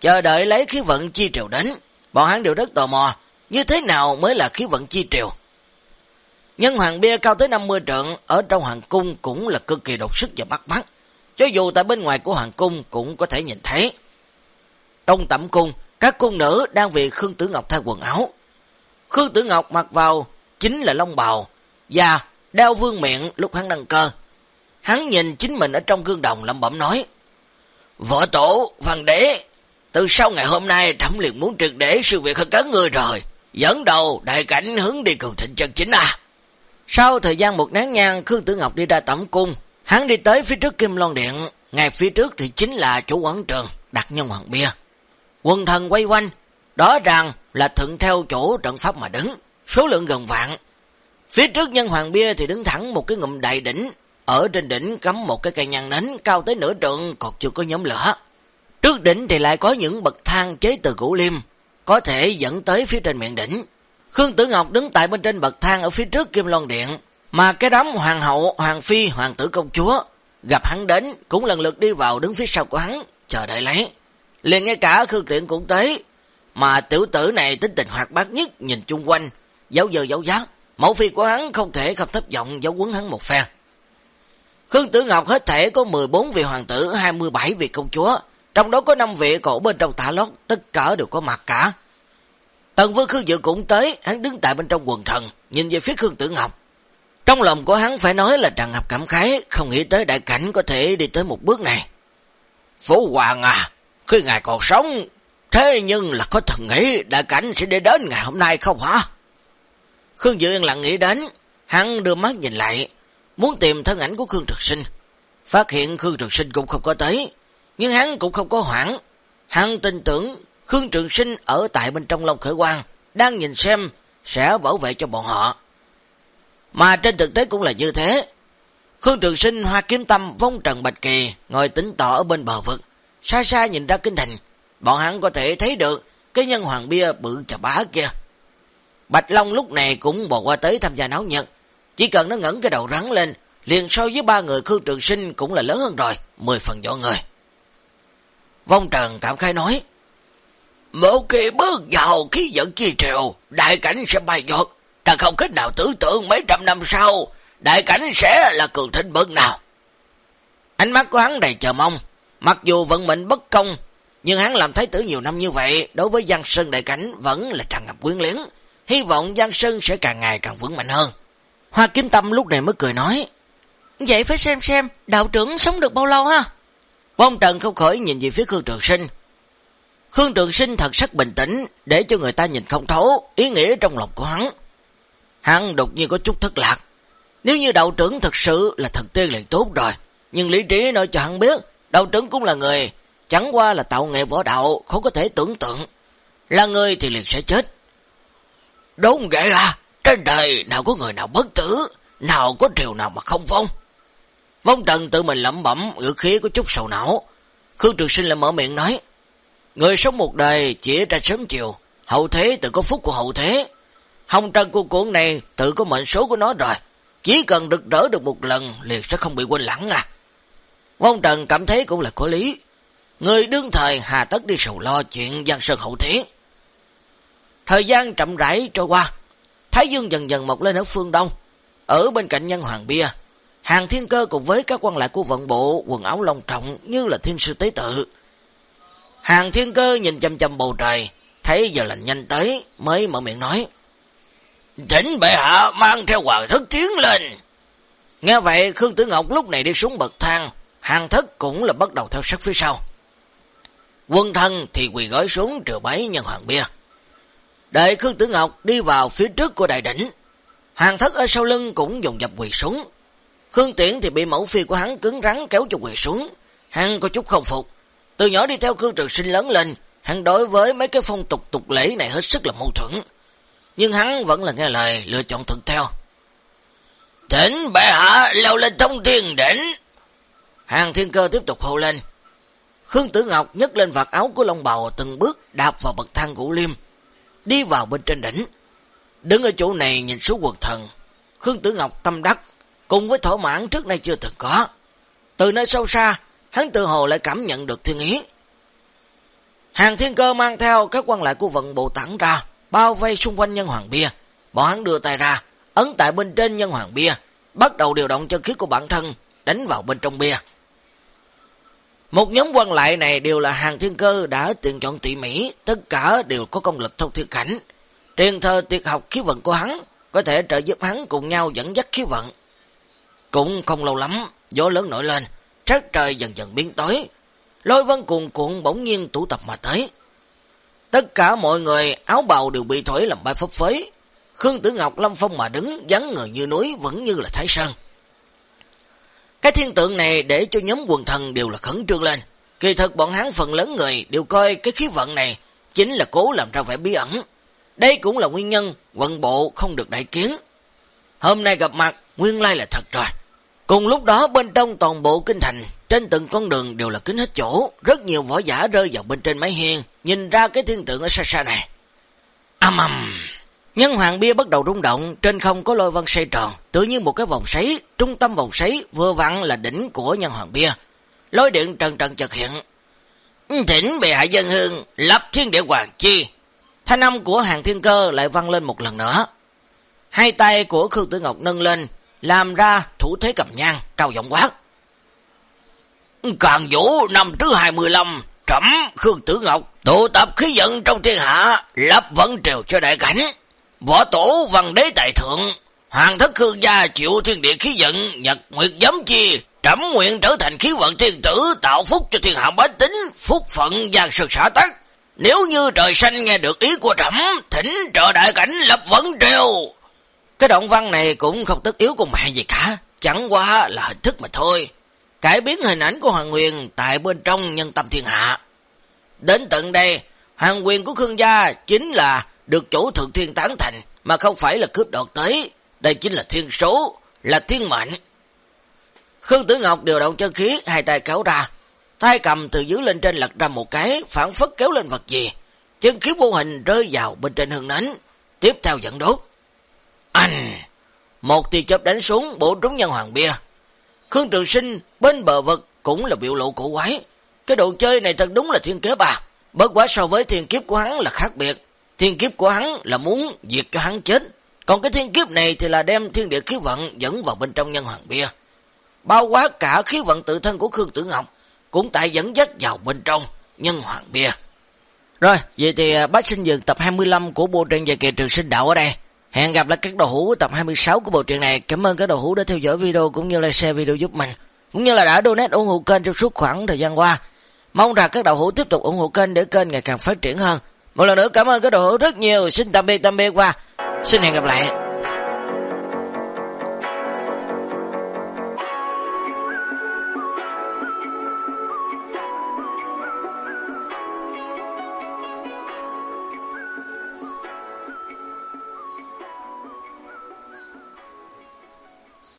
Chờ đợi lấy khí vận chi triều đến, bọn hắn đều rất tò mò, như thế nào mới là khí vận chi triều. Nhân hoàng bia cao tới 50 trượng, ở trong hoàng cung cũng là cực kỳ độc sức và bắt mắt. Cho dù tại bên ngoài của hoàng cung cũng có thể nhìn thấy. Trong tẩm cung, các cung nữ đang vì Khương Tử Ngọc thay quần áo. Khương Tử Ngọc mặc vào chính là long bào và đeo vương miệng lúc hắn đăng cơ. Hắn nhìn chính mình ở trong gương đồng lẩm bẩm nói. Võ tổ, văn đế, từ sau ngày hôm nay trẫm liền muốn trực để sự việc hơn cấn người rồi. Dẫn đầu đại cảnh hướng đi cường thịnh chân chính à. Sau thời gian một nén nhang, Khương Tử Ngọc đi ra tổng cung. Hắn đi tới phía trước Kim Loan Điện. Ngay phía trước thì chính là chủ quán trường, đặt nhân hoàng bia. Quân thần quay quanh, đó rằng là thuận theo chỗ trận pháp mà đứng, số lượng gần vạn. Phía trước nhân hoàng bia thì đứng thẳng một cái ngụm đại đỉnh, ở trên đỉnh cắm một cái cây nhang nến cao tới nửa trượng còn chưa có nhóm lửa. Trước đỉnh thì lại có những bậc thang chế từ củ liêm, có thể dẫn tới phía trên miệng đỉnh. Khương Tử Ngọc đứng tại bên trên bậc thang ở phía trước Kim Loan Điện, mà cái đám hoàng hậu, hoàng phi, hoàng tử công chúa gặp hắn đến cũng lần lượt đi vào đứng phía sau của hắn, chờ đợi lấy. Liền ngay cả Khương Tiện cũng tới, mà tiểu tử này tính tình hoạt bát nhất nhìn chung quanh, dấu dơ dấu giác mẫu phi của hắn không thể không thấp giọng dấu quấn hắn một phen. Khương Tử Ngọc hết thể có 14 vị hoàng tử, 27 vị công chúa, trong đó có 5 vị cổ bên trong tả lót, tất cả đều có mặt cả. Tần Vương Khương Dự cũng tới, hắn đứng tại bên trong quần thần, nhìn về phía Khương Tử Ngọc. Trong lòng của hắn phải nói là tràn ngập cảm khái, không nghĩ tới đại cảnh có thể đi tới một bước này. Phú Hoàng à, khi ngài còn sống, thế nhưng là có thần nghĩ đại cảnh sẽ đi đến ngày hôm nay không hả? Khương Dự yên lặng nghĩ đến, hắn đưa mắt nhìn lại, muốn tìm thân ảnh của Khương Trực Sinh. Phát hiện Khương Trực Sinh cũng không có tới, nhưng hắn cũng không có hoảng. Hắn tin tưởng Khương Trường Sinh ở tại bên trong Long Khởi Quang, đang nhìn xem sẽ bảo vệ cho bọn họ. Mà trên thực tế cũng là như thế. Khương Trường Sinh hoa kiếm tâm vong trần bạch kỳ, ngồi tính tỏ ở bên bờ vực, xa xa nhìn ra kinh thành, bọn hắn có thể thấy được cái nhân hoàng bia bự chà bá kia. Bạch Long lúc này cũng bò qua tới tham gia náo nhật, chỉ cần nó ngẩn cái đầu rắn lên, liền so với ba người Khương Trường Sinh cũng là lớn hơn rồi, 10 phần võ người. Vong Trần cảm khai nói, Một khi bước vào khí dẫn chi triều, đại cảnh sẽ bay giọt, ta không cách nào tưởng tượng mấy trăm năm sau, đại cảnh sẽ là cường thịnh bớt nào. Ánh mắt của hắn đầy chờ mong, mặc dù vận mệnh bất công, nhưng hắn làm thái tử nhiều năm như vậy, đối với Giang Sơn đại cảnh vẫn là tràn ngập quyến liếng, hy vọng Giang Sơn sẽ càng ngày càng vững mạnh hơn. Hoa Kim Tâm lúc này mới cười nói, Vậy phải xem xem, đạo trưởng sống được bao lâu ha? Vong Trần không khỏi nhìn về phía Khương Trường Sinh. Khương Trường Sinh thật sắc bình tĩnh, để cho người ta nhìn không thấu, ý nghĩa trong lòng của hắn. Hắn đột nhiên có chút thất lạc. Nếu như đạo trưởng thật sự là thần tiên liền tốt rồi, nhưng lý trí nói cho hắn biết, đạo trưởng cũng là người, chẳng qua là tạo nghệ võ đạo, không có thể tưởng tượng. Là người thì liền sẽ chết. Đúng vậy à, trên đời nào có người nào bất tử, nào có điều nào mà không vong. Vong Trần tự mình lẩm bẩm, ngữ khí có chút sầu não. Khương Trường Sinh lại mở miệng nói, Người sống một đời chỉ ra sớm chiều, hậu thế tự có phúc của hậu thế. Hồng trần của cuộn này tự có mệnh số của nó rồi, chỉ cần được rỡ được một lần liền sẽ không bị quên lãng à. Vong Trần cảm thấy cũng là có lý. Người đương thời hà tất đi sầu lo chuyện giang sơn hậu thế. Thời gian chậm rãi trôi qua, Thái Dương dần dần mọc lên ở phương đông, ở bên cạnh nhân hoàng bia. Hàng thiên cơ cùng với các quan lại của vận bộ quần áo long trọng như là thiên sư tế tự. Hàng thiên cơ nhìn chầm chầm bầu trời, thấy giờ lành nhanh tới, mới mở miệng nói. Thỉnh bệ hạ mang theo hoàng thất tiến lên. Nghe vậy, Khương Tử Ngọc lúc này đi xuống bậc thang, hàng thất cũng là bắt đầu theo sát phía sau. Quân thân thì quỳ gói xuống trừ bấy nhân hoàng bia. Đợi Khương Tử Ngọc đi vào phía trước của đại đỉnh. Hàng thất ở sau lưng cũng dùng dập quỳ xuống. Khương Tiễn thì bị mẫu phi của hắn cứng rắn kéo cho quỳ xuống. Hắn có chút không phục. Từ nhỏ đi theo Khương Trường Sinh lớn lên, hắn đối với mấy cái phong tục tục lễ này hết sức là mâu thuẫn. Nhưng hắn vẫn là nghe lời lựa chọn thực theo. Thỉnh bệ hạ leo lên trong thiên đỉnh. Hàng thiên cơ tiếp tục hô lên. Khương Tử Ngọc nhấc lên vạt áo của Long Bào từng bước đạp vào bậc thang gỗ liêm đi vào bên trên đỉnh. Đứng ở chỗ này nhìn xuống quần thần, Khương Tử Ngọc tâm đắc, cùng với thỏa mãn trước nay chưa từng có. Từ nơi sâu xa, hắn tự hồ lại cảm nhận được thiên ý. Hàng thiên cơ mang theo các quan lại của vận bộ tản ra, bao vây xung quanh nhân hoàng bia. Bọn hắn đưa tay ra, ấn tại bên trên nhân hoàng bia, bắt đầu điều động chân khí của bản thân, đánh vào bên trong bia. Một nhóm quan lại này đều là hàng thiên cơ đã tuyển chọn tỉ mỉ, tất cả đều có công lực thông thiên cảnh. Truyền thơ tuyệt học khí vận của hắn, có thể trợ giúp hắn cùng nhau dẫn dắt khí vận. Cũng không lâu lắm, gió lớn nổi lên, trát trời dần dần biến tối. Lôi vân cuồn cuộn bỗng nhiên tụ tập mà tới. Tất cả mọi người áo bào đều bị thổi làm bay phấp phới. Khương Tử Ngọc lâm phong mà đứng, dắn người như núi, vẫn như là Thái Sơn. Cái thiên tượng này để cho nhóm quần thần đều là khẩn trương lên. Kỳ thật bọn hắn phần lớn người đều coi cái khí vận này chính là cố làm ra vẻ bí ẩn. Đây cũng là nguyên nhân quận bộ không được đại kiến. Hôm nay gặp mặt, nguyên lai là thật rồi. Cùng lúc đó bên trong toàn bộ kinh thành, trên từng con đường đều là kính hết chỗ, rất nhiều võ giả rơi vào bên trên máy hiên, nhìn ra cái thiên tượng ở xa xa này. Âm ầm! Nhân hoàng bia bắt đầu rung động, trên không có lôi vân xoay tròn, tự như một cái vòng sấy, trung tâm vòng sấy vừa vặn là đỉnh của nhân hoàng bia. Lôi điện trần trần chợt hiện. Thỉnh bệ hạ dân hương, lập thiên địa hoàng chi. Thanh âm của hàng thiên cơ lại văng lên một lần nữa. Hai tay của Khương Tử Ngọc nâng lên, làm ra thủ thế cầm nhang, cao giọng quát. Càng vũ năm thứ 25, trẩm Khương Tử Ngọc tụ tập khí giận trong thiên hạ, lập vận triều cho đại cảnh. Võ tổ văn đế tại thượng, hoàng thất khương gia chịu thiên địa khí giận nhật nguyệt giấm chi, trẫm nguyện trở thành khí vận thiên tử, tạo phúc cho thiên hạ bách tính, phúc phận giang sực xã tắc. Nếu như trời xanh nghe được ý của trẫm, thỉnh trợ đại cảnh lập vấn triều. Cái đoạn văn này cũng không tất yếu cùng mẹ gì cả, chẳng qua là hình thức mà thôi. Cải biến hình ảnh của Hoàng Nguyên tại bên trong nhân tâm thiên hạ. Đến tận đây, Hoàng Nguyên của Khương gia chính là được chủ thượng thiên tán thành, mà không phải là cướp đoạt tới. Đây chính là thiên số, là thiên mệnh. Khương Tử Ngọc điều động chân khí, hai tay kéo ra. Tay cầm từ dưới lên trên lật ra một cái, phản phất kéo lên vật gì. Chân khí vô hình rơi vào bên trên hương nến, tiếp theo dẫn đốt. Anh! Một tia chớp đánh xuống, bổ trúng nhân hoàng bia. Khương Trường Sinh bên bờ vực cũng là biểu lộ cổ quái. Cái đồ chơi này thật đúng là thiên kế bà. Bất quá so với thiên kiếp của hắn là khác biệt. Thiên kiếp của hắn là muốn diệt cho hắn chết. Còn cái thiên kiếp này thì là đem thiên địa khí vận dẫn vào bên trong nhân hoàng bia. Bao quát cả khí vận tự thân của Khương Tử Ngọc cũng tại dẫn dắt vào bên trong nhân hoàng bia. Rồi, vậy thì à, bác sinh dừng tập 25 của bộ truyện về kỳ trường sinh đạo ở đây. Hẹn gặp lại các đầu hữu tập 26 của bộ truyện này. Cảm ơn các đầu hữu đã theo dõi video cũng như là share video giúp mình. Cũng như là đã donate ủng hộ kênh trong suốt khoảng thời gian qua. Mong rằng các đầu hữu tiếp tục ủng hộ kênh để kênh ngày càng phát triển hơn. Một lần nữa cảm ơn các đội hữu rất nhiều. Xin tạm biệt tạm biệt và xin hẹn gặp lại.